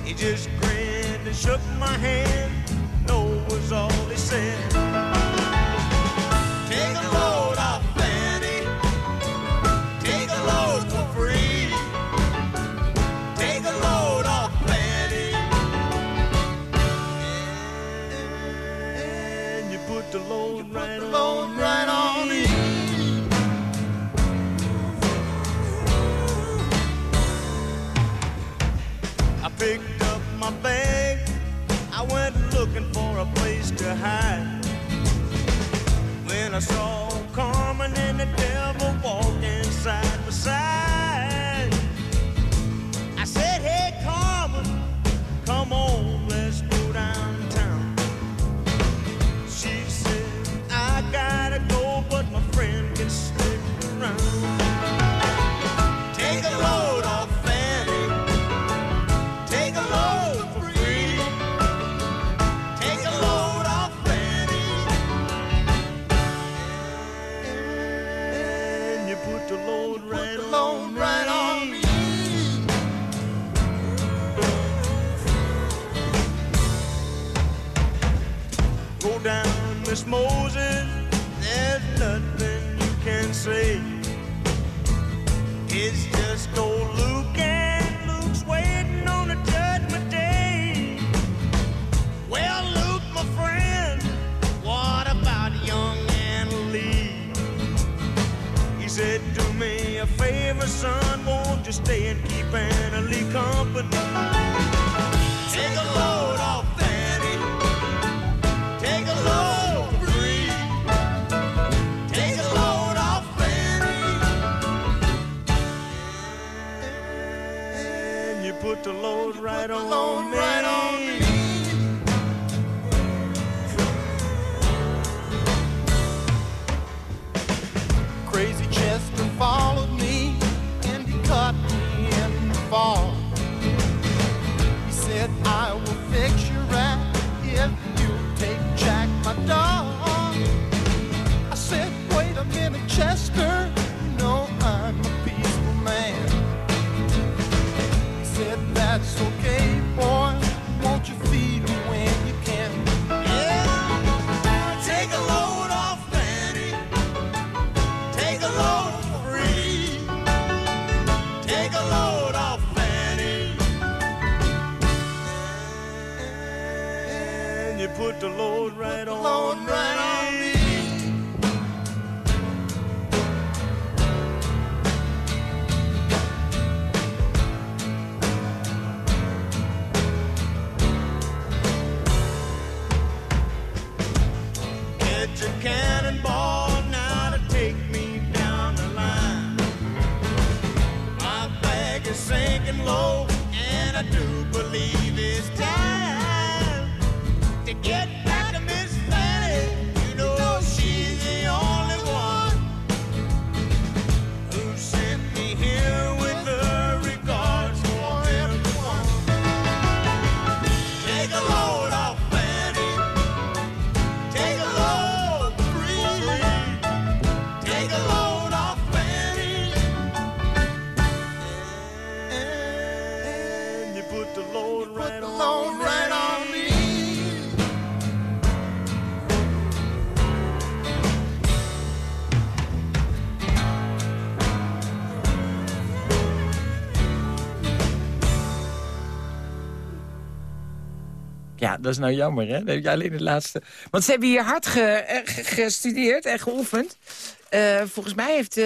He just grinned and shook my hand. No was all he said. And you put the load right on, right on me. I picked up my bag. I went looking for a place to hide. When I saw Carmen and the devil walking side by side, put the load right on, right on me. Get your cannonball now to take me down the line. My bag is sinking low, and I do believe dat is nou jammer, hè? Dan heb je alleen het laatste. Want ze hebben hier hard eh, ge- gestudeerd en geoefend. Eh, volgens mij heeft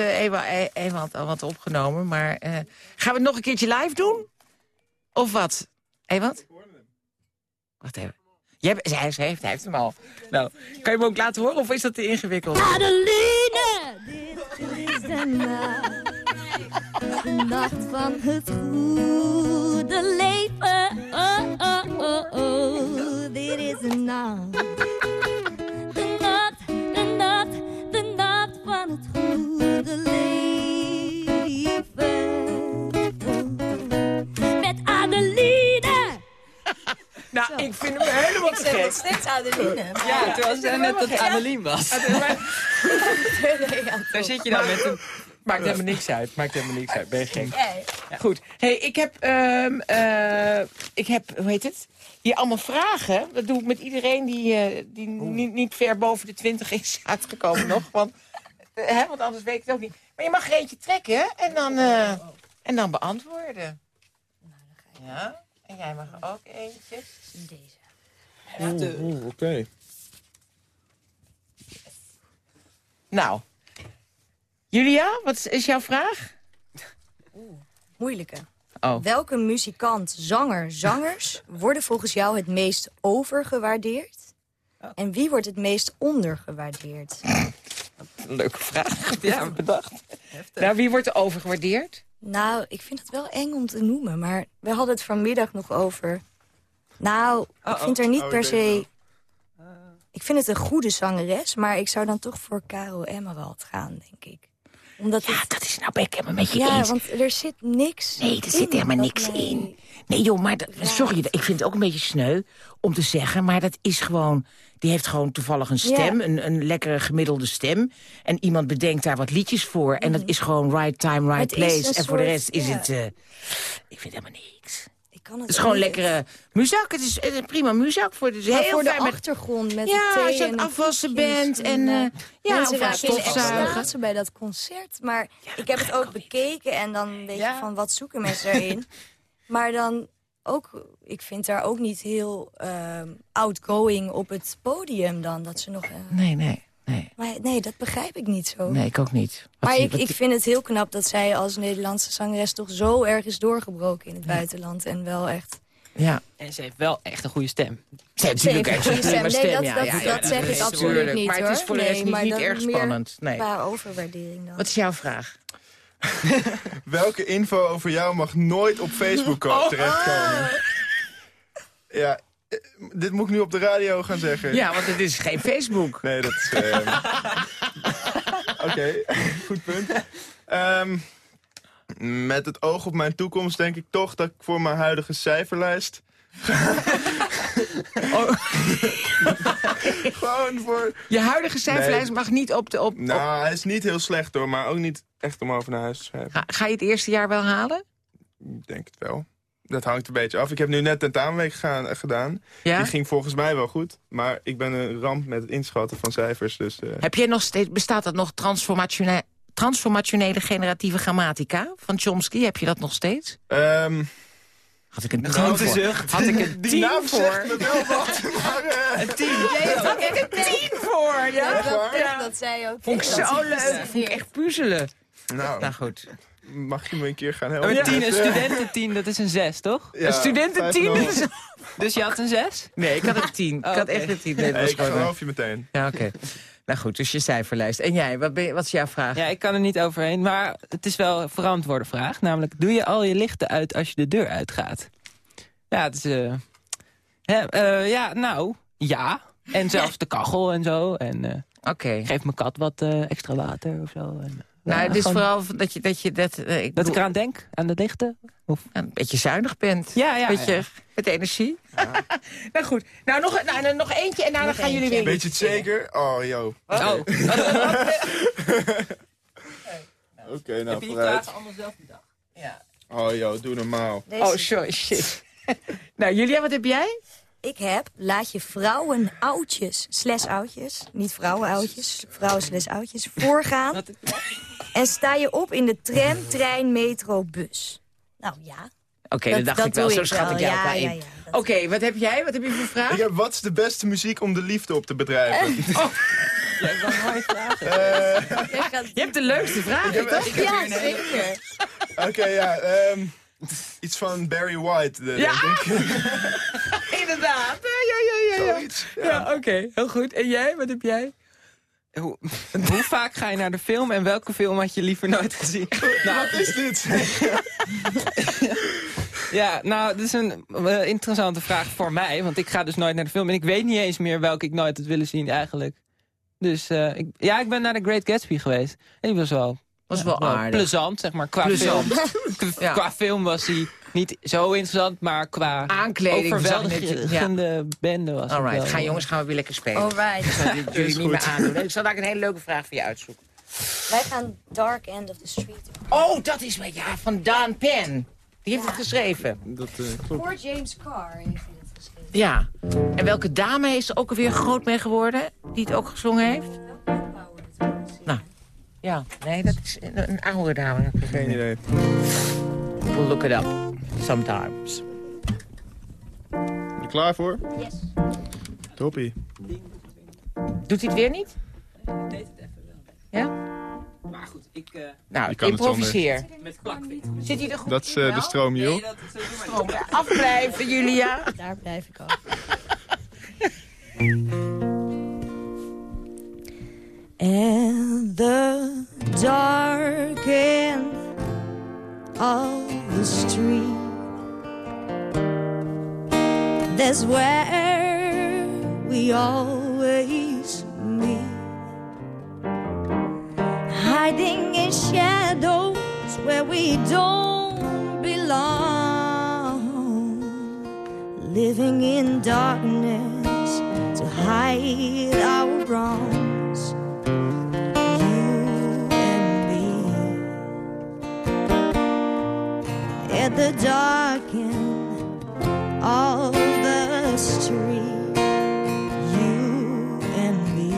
Ewald al wat opgenomen. Maar gaan we het nog een keertje live doen? Of wat? Ewald? Wacht even. Jij, hij, heeft, hij heeft hem al. Nou, kan je hem ook laten horen of is dat te ingewikkeld? Adeline, dit is de. De nacht van het goede leven. Oh, oh, oh, oh. Dit is de nacht. De nacht, de nacht, de nacht van het goede leven. Met Adeline. Nou, ik vind hem helemaal te gek. steeds Adeline. Ja, terwijl ze net dat het Adeline was. Daar zit je dan met een... Maakt helemaal niks uit. Maakt helemaal niks uit. Ben je gek? Goed. Hey, ik heb, ehm, eh, ik heb, hoe heet het? Hier allemaal vragen. Dat doe ik met iedereen die, eh, die niet, niet ver boven de 20 is uitgekomen nog. Want, eh, hè, want anders weet ik het ook niet. Maar je mag er eentje trekken en dan, eh, en dan beantwoorden. Ja, en jij mag er ook eentje. Oeh, oeh, Oké. Nou. Julia, wat is, jouw vraag? Moeilijke. Oh. Welke muzikant, zanger, zangers worden volgens jou het meest overgewaardeerd? En wie wordt het meest ondergewaardeerd? Leuke vraag. Ja, bedacht. Nou, wie wordt er overgewaardeerd? Nou, ik vind het wel eng om te noemen, maar we hadden het vanmiddag nog over. Nou, ik vind er niet Oh, per se... Ik vind het een goede zangeres, maar ik zou dan toch voor Caro Emerald gaan, denk ik. Omdat Ja, het... dat is nou ben ik helemaal met je Ja, eens. want er zit niks Nee, er zit helemaal niks in. Nee joh, maar dat- sorry, ik vind het ook een beetje sneu om te zeggen... maar dat is gewoon... Die heeft gewoon toevallig een stem, Ja. een, een lekkere gemiddelde stem. En iemand bedenkt daar wat liedjes voor. En dat is gewoon right time, right. Het place. En voor de rest is ja. het... eh, ik vind helemaal niks. Kan het is gewoon lekkere muzak. Het is prima muzak. Voor, heel voor de achtergrond met Ja, de thee als je aan het de afwassen bent en, eh, ja, of aan stofzuigen. bij dat concert. Maar ik heb het ook bekeken en dan weet je van wat zoeken mensen erin. maar dan ook, ik vind daar ook niet heel ehm, outgoing op het podium dan. Dat ze nog... eh, Nee, nee, nee. maar nee, dat begrijp ik niet zo. Nee, ik ook niet. Wat Maar ik, ik vind het heel knap dat zij als Nederlandse zangeres toch zo erg is doorgebroken in het buitenland. En wel echt... Ja. En ze heeft wel echt een goede stem. Ze heeft natuurlijk Zeker, echt een goede prima stem. stem. Nee, dat- ja, dat- ja, ja, dat zeg ik is absoluut tuurlijk. niet, Maar het is voor de rest Nee, niet, erg spannend. Nee. Qua overwaardering dan. Wat is jouw vraag? Welke info over jou mag nooit op Facebook ko- Oh. terechtkomen? Ja, dit moet ik nu op de radio gaan zeggen. Ja, want het is geen Facebook. Nee, dat is... ehm, Oké, goed punt. Ehm, met het oog op mijn toekomst denk ik toch dat ik voor mijn huidige cijferlijst... Oh. Gewoon voor... Je huidige cijferlijst Nee. mag niet op de... Op, op- Nou, hij is niet heel slecht hoor, maar ook niet echt om over naar huis te schrijven. Ga, ga je het eerste jaar wel halen? Ik denk het wel. Dat hangt een beetje af. Ik heb nu net tentamenweek gaan, eh, gedaan. Ja? Die ging volgens mij wel goed. Maar ik ben een ramp met het inschatten van cijfers. Dus, eh, Heb jij nog steeds, bestaat dat nog transformatione- transformationele generatieve grammatica van Chomsky? Heb je dat nog steeds? ehm, Had ik een tien grote voor. zucht. Had ik een die tien naam voor. zegt me wel wat. Maar, eh, Had ik een tien voor, ja? dat, Ja. dat zei je ook. Vond ik zo leuk. Vond ik echt puzzelen. nou, Nou goed. Mag je me een keer gaan helpen? Een tien, een studententien, dat is een zes, toch? ja, een studententien? vijf en dat een is- Dus je had een zes? Nee, ik had een tien. Oh, ik had echt een tien. Nee, was Ik geloof je meteen. Ja, oké. Nou goed, dus je cijferlijst. En jij, wat, ben je, wat is jouw vraag? Ja, ik kan er niet overheen, maar het is wel een verantwoorde vraag. Namelijk, doe je al je lichten uit als je de deur uitgaat? Ja, het is... eh, hè, eh, ja, nou, ja. En zelfs de kachel en zo. En eh, Oké. geef mijn kat wat eh, extra water of zo. En, Nou, het is gewoon vooral dat je dat... Je, dat, eh, ik Dat ik eraan denk, aan de lichten. Of... een beetje zuinig bent. Ja, ja, Beetje ja. met energie. nou goed, nou nog, nou, nog eentje en daarna gaan jullie weer... Weet je het zeker? Oh, yo. Oh, Oké, nou heb je die vraag allemaal zelf bedacht? Ja. Oh, yo, doe normaal. Deze- Oh, sorry, shit. nou, Julia, wat heb jij? Ik heb, laat je vrouwen oudjes, slash oudjes, niet vrouwen oudjes, vrouwen slash oudjes, voorgaan. En sta je op in de tram, trein, metro, bus. Nou ja, Oké, Dat- dat dacht dat ik wel. Zo schat ik jou Ja, ja, in. ja, Oké, wat heb jij? Wat heb je voor vraag? Ik heb, wat is de beste muziek om de liefde op te bedrijven? Jij hebt wel een mooie vraag. Je hebt de leukste vragen, toch? Ja, zeker. Oké, ja. ehm, iets van Barry White, eh, Ja. denk ik. Inderdaad. Ja, ja, ja. ja. Zoiets. Ja, oké. Heel goed. En jij? Wat heb jij? Hoe, hoe vaak ga je naar de film en welke film had je liever nooit gezien? Nou, Wat is dit? Ja, nou, dat is een eh, interessante vraag voor mij. Want ik ga dus nooit naar de film. En ik weet niet eens meer welke ik nooit had willen zien eigenlijk. Dus eh, ik, ja, ik ben naar de Great Gatsby geweest. En die was wel, Was wel aardig. plezant, zeg maar. Qua Plezant. film, Ja. qua film was hij niet zo interessant, maar qua Aankleding. overweldigende bende was het Alright, wel. gaan jongens, gaan we weer lekker spelen. Alright. Ik zal dit jullie niet meer aandoen. Ik zal daar een hele leuke vraag voor je uitzoeken. Wij gaan Dark End of the Street. Oh, dat is met ja, van Daan Penn. Die heeft het geschreven. Dat, eh, Voor James Carr heeft hij het geschreven. Ja. En welke dame is er ook alweer groot mee geworden? Die het ook gezongen heeft? Nou, ja. Nee, dat is een, een oude dame. geen idee. We'll look it up. Sometimes. Ben je klaar voor? Yes. Toppie. Doet hij het weer niet? Ja? Maar goed, ik... eh, Nou, Je kan het improviseer. met. Zit hij er goed Dat is eh, wel? de stroom, joh. dat is. Afblijven, Julia. Daar blijf ik ook. street. That's where we always meet. Hiding in shadows where we don't belong. Living in darkness to hide our wrongs. At the dark end of the street. You and me.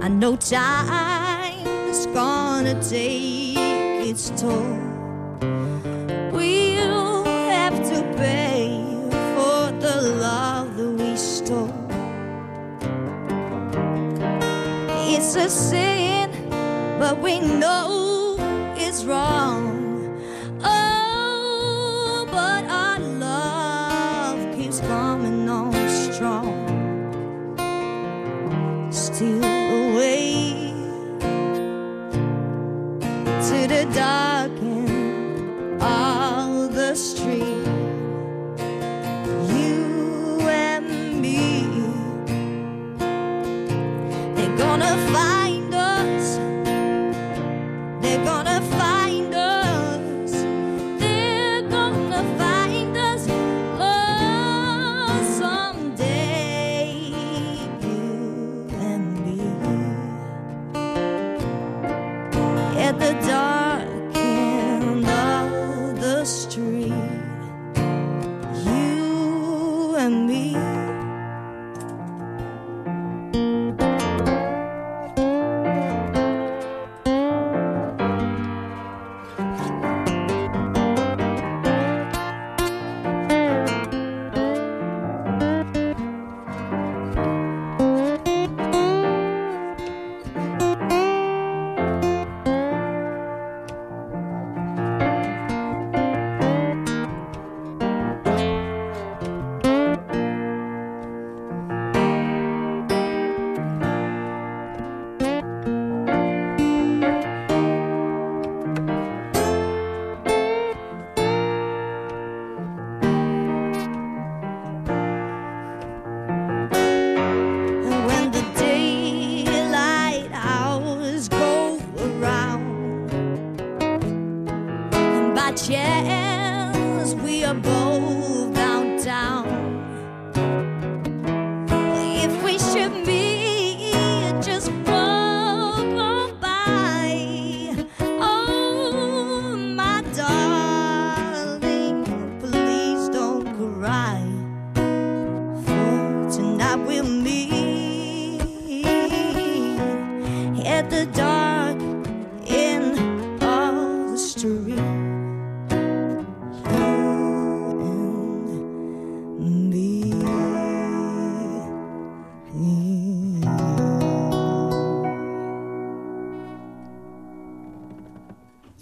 I know time's gonna take its toll. We'll have to pay for the love that we stole. It's a sin, but we know it's wrong.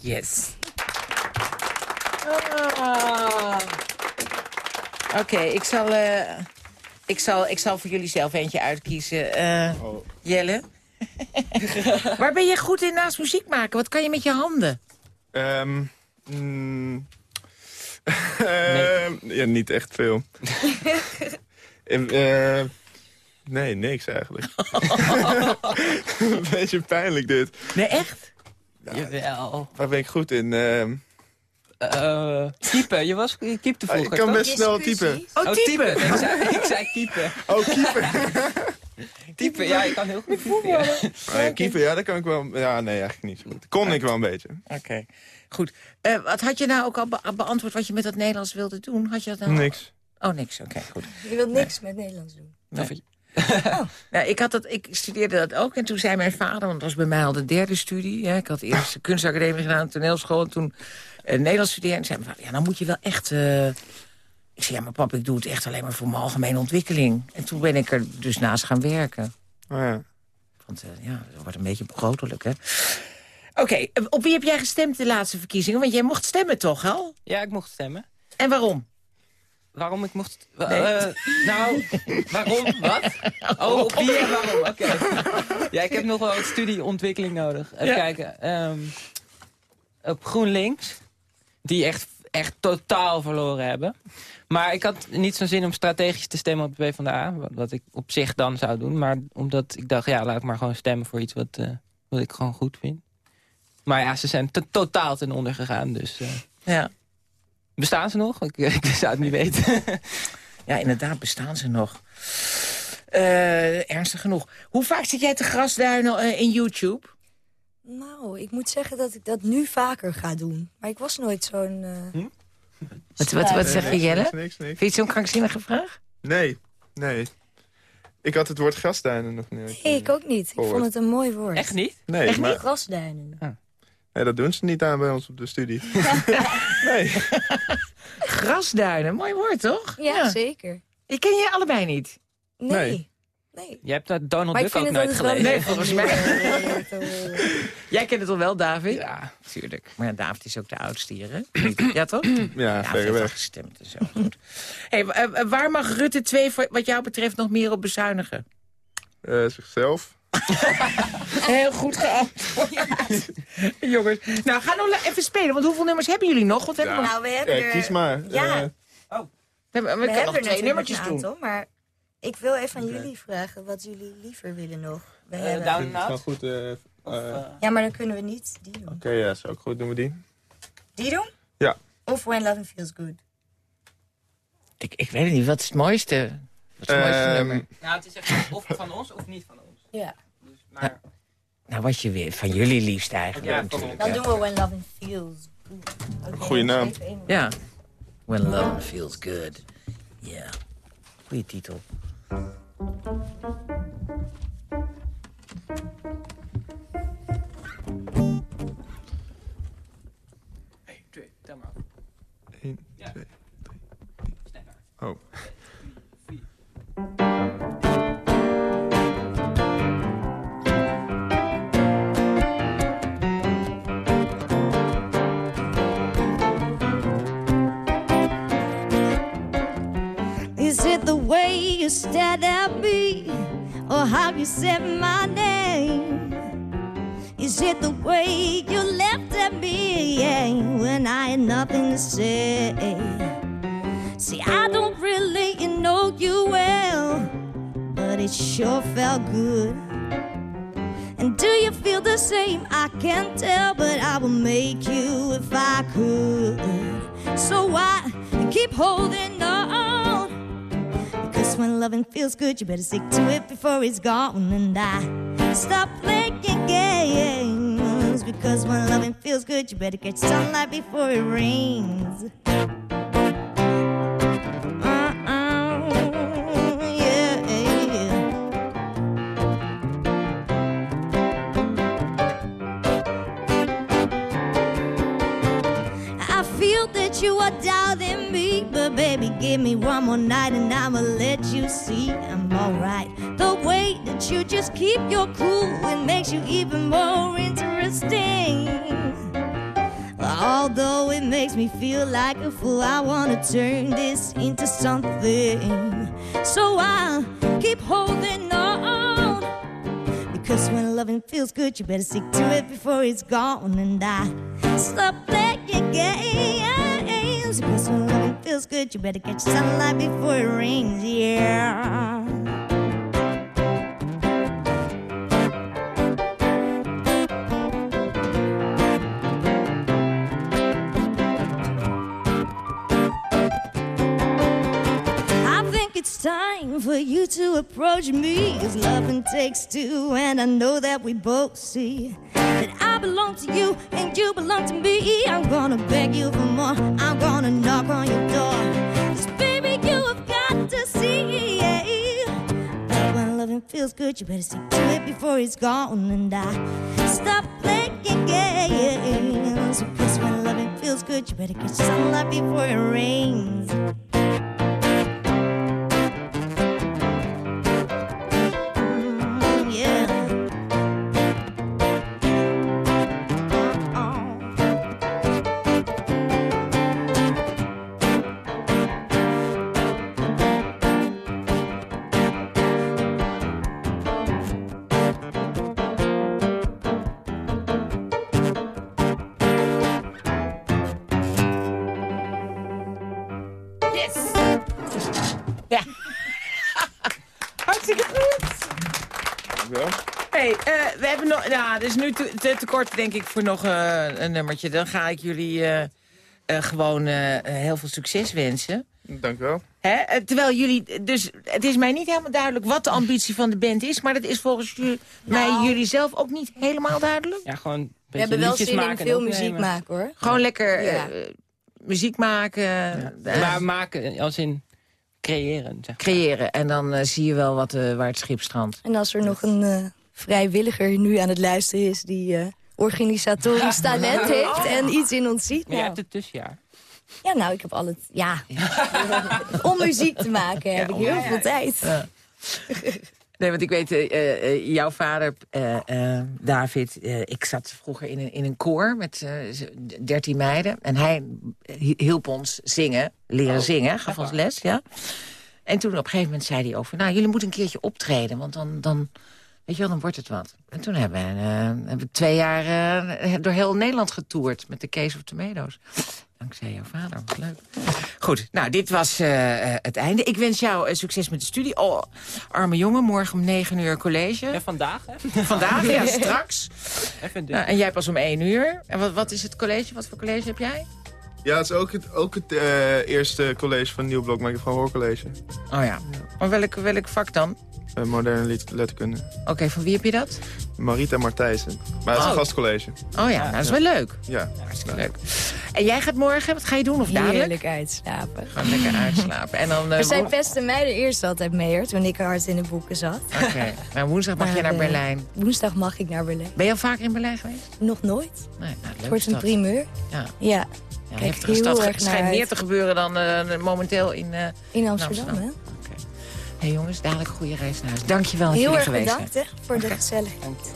Yes. Ah. Oké, ik, zal, eh, ik, zal, ik zal voor jullie zelf eentje uitkiezen. Eh, Jelle? Waar ben je goed in naast muziek maken? Wat kan je met je handen? Ehm, mm, ehm, ja, niet echt veel. Em, eh, nee, niks eigenlijk. Een beetje pijnlijk dit. Nee, echt? Jawel. Waar ben ik goed in? Ehm, Eh typen, je was je typte ah, vroeger, ik kan toch? best snel typen. Oh, type. Ik zei, ik zei keeper. Oh, keeper. Typen, ja, ik kan heel goed typen. ja. Ah, ja, keeper, ja, dat kan ik wel. Ja, nee, eigenlijk niet zo goed. Kon ik wel een beetje. Oké, goed. Eh, wat had je nou ook al be- beantwoord wat je met dat Nederlands wilde doen? Had je dat nou? Niks. Oh, niks. Oké, goed. Je wilt niks met Nederlands doen. Nee. Nou, ik, had dat, ik studeerde dat ook en toen zei mijn vader, want dat was bij mij al de derde studie. Hè, ik had eerst de kunstacademie gedaan, toneelschool en toen eh, Nederlands studeren. En zei mijn vader, ja, dan moet je wel echt... eh, Ik zei, ja, maar pap, ik doe het echt alleen maar voor mijn algemene ontwikkeling. En toen ben ik er dus naast gaan werken. Oh, ja. Want eh, ja, dat wordt een beetje begrotelijk, hè. Oké, op wie heb jij gestemd de laatste verkiezingen? Want jij mocht stemmen toch al? Ja, ik mocht stemmen. En waarom? Waarom ik mocht... Nee. eh, nou, waarom? Wat? Oh, op wie en waarom? Oké. Ja, ik heb nog wel wat studieontwikkeling nodig. Even Ja. kijken. ehm, op GroenLinks. Die echt, echt totaal verloren hebben. Maar ik had niet zo'n zin om strategisch te stemmen op de PvdA. Wat, ik op zich dan zou doen. Maar omdat ik dacht, ja, laat ik maar gewoon stemmen voor iets wat, eh, wat ik gewoon goed vind. Maar ja, ze zijn to- totaal ten onder gegaan. Dus eh, Ja. Bestaan ze nog? Ik, ik zou het niet weten. Ja, inderdaad, bestaan ze nog. Eh, ernstig genoeg. Hoe vaak zit jij te grasduinen eh, in YouTube? Nou, ik moet zeggen dat ik dat nu vaker ga doen. Maar ik was nooit zo'n... eh, Wat, wat, wat zeg je, Jelle? niks, niks, niks. Vind je het zo'n krankzinnige vraag? Nee, nee. Ik had het woord grasduinen nog niet. Nee, ik ook niet. Ik vond het een mooi woord. Echt niet? Nee, Echt maar niet? Grasduinen. Nee, dat doen ze niet aan bij ons op de studie. nee. Grasduinen, mooi woord, toch? Ja, zeker. Ik ken je allebei niet. Nee. Nee. Nee. Je hebt dat Donald Maar Duck ook nooit gelezen. Nee, volgens mij. te- Jij kent het al wel, David? Ja. tuurlijk. Maar ja, David is ook de oudste hier, hè? Ja, toch? Ja, veel weg. gestemd. Dus zo goed. hey, wa- eh, waar mag Rutte 2 voor, wat jou betreft nog meer op bezuinigen? Eh, zichzelf. Heel goed geantwoord. Jongens, nou ga nog even spelen. Want hoeveel nummers hebben jullie nog? Want we hebben, nog, Nou, we hebben er... kies maar. Ja. Eh, we hebben, we We kunnen hebben nog er twee nummertjes doen. aantal, maar ik wil even aan jullie vragen wat jullie liever willen nog. We Eh, hebben... Down goed. Of, eh, Ja, maar dan kunnen we niet die doen. Oké, ja, is ook goed. Doen we die? Die doen? Ja. Of When Loving Feels Good. Ik, ik weet het niet, wat is het mooiste? Wat is het mooiste Ehm, nummer? nou, het is echt of van ons of niet van ons. Ja. Dus, maar, Nou, wat je weer, van jullie liefst eigenlijk. Ja, natuurlijk, Dan doen we When Loving Feels Good. Oké, Goeie naam. Ja. When love feels good. Ja. Goeie titel. twee, tel maar. 1, Ja. 2, 3. Sneller. Oh. you stared at me, or how you said my name? Is it the way you left at me yeah, when I had nothing to say? See, I don't really know you well, but it sure felt good. And do you feel the same? I can't tell, but I will make you if I could. So why keep holding on? When loving feels good, you better stick to it before it's gone. And I stop playing games. Because when loving feels good, you better get sunlight before it rains. Uh-uh, feel that you are doubting give me one more night and I'ma let you see I'm alright. The way that you just keep your cool, it makes you even more interesting. Although it makes me feel like a fool, I wanna turn this into something. So I'll keep holding on. Because when loving feels good, you better stick to it before it's gone. And I stop playing games. Because when loving feels good, you better catch sunlight before it rains, yeah. To approach me. Cause loving takes two, and I know that we both see that I belong to you and you belong to me. I'm gonna beg you for more. I'm gonna knock on your door. Cause baby, you have got to see that when loving feels good, you better see to it before it's gone. And I stop playing games. Because when loving feels good, you better get sunlight before it rains. Ja, het is nu te, kort, denk ik, voor nog eh, een nummertje. Dan ga ik jullie eh, eh, gewoon eh, heel veel succes wensen. Dank u wel. Hè? Terwijl jullie... Dus het is mij niet helemaal duidelijk wat de ambitie van de band is. Maar dat is volgens jullie, mij jullie zelf ook niet helemaal duidelijk. Ja, gewoon een We hebben wel zin in veel muziek maken, hoor. Gewoon lekker Ja. eh, muziek maken. eh, Maar maken, als in creëren. Zeg. creëren. En dan zie je wel wat, eh, waar het schip strandt. En als er nog een eh, vrijwilliger nu aan het luisteren is... die eh, organisatorisch talent heeft en iets in ons ziet. Maar je Nou, hebt het tussenjaar. ja, nou, ik heb al het... Ja, om muziek te maken heb ik heel veel tijd. Nee, want ik weet, eh, eh, jouw vader, David... eh, ik zat vroeger in een, in een koor met dertien meiden. En hij hi- hielp ons zingen, leren zingen, gaf ons les, ja. En toen op een gegeven moment zei hij over... nou, jullie moeten een keertje optreden, want dan... dan Weet je wel, dan wordt het wat. En toen hebben we, eh, hebben we twee jaar eh, door heel Nederland getoerd... met de Case of Tomatoes. Dankzij jouw vader, wat leuk. Goed, nou, dit was eh, het einde. Ik wens jou succes met de studie. Oh, arme jongen, morgen om negen uur college. Ja, vandaag, hè? Vandaag, ja, straks. Even Nou, en jij pas om één uur. En wat, wat is het college? Wat voor college heb jij? Ja, het is ook het, ook het eh, eerste college van Nieuw Blok, maar ik heb gewoon hoorcollege. Oh ja. Maar welk, welk vak dan? Eh, moderne letterkunde. Oké, van wie heb je dat? Marita Martijsen. Maar het is Oh. een gastcollege. Oh ja, nou, dat is wel leuk. Ja. Hartstikke leuk. En jij gaat morgen, wat ga je doen? Of dadelijk? Heerlijk uitslapen. Gewoon lekker uitslapen. En dan, Er zijn woen- beste meiden eerst altijd mee, toen ik hard in de boeken zat. Oké, maar woensdag mag je naar Berlijn. Woensdag mag ik naar Berlijn. Ben je al vaker in Berlijn geweest? Nog nooit. Nee, nou, Het wordt een stad. primeur. Ja. Ja, Ja, Kijk heftige stad. Het schijnt meer te gebeuren dan eh, momenteel in, eh in Amsterdam, Amsterdam. hè? Hé hey jongens, dadelijk goede reis naar huis. Dank je wel dat Heel jullie erg geweest bedankt, hè, voor de gezelligheid.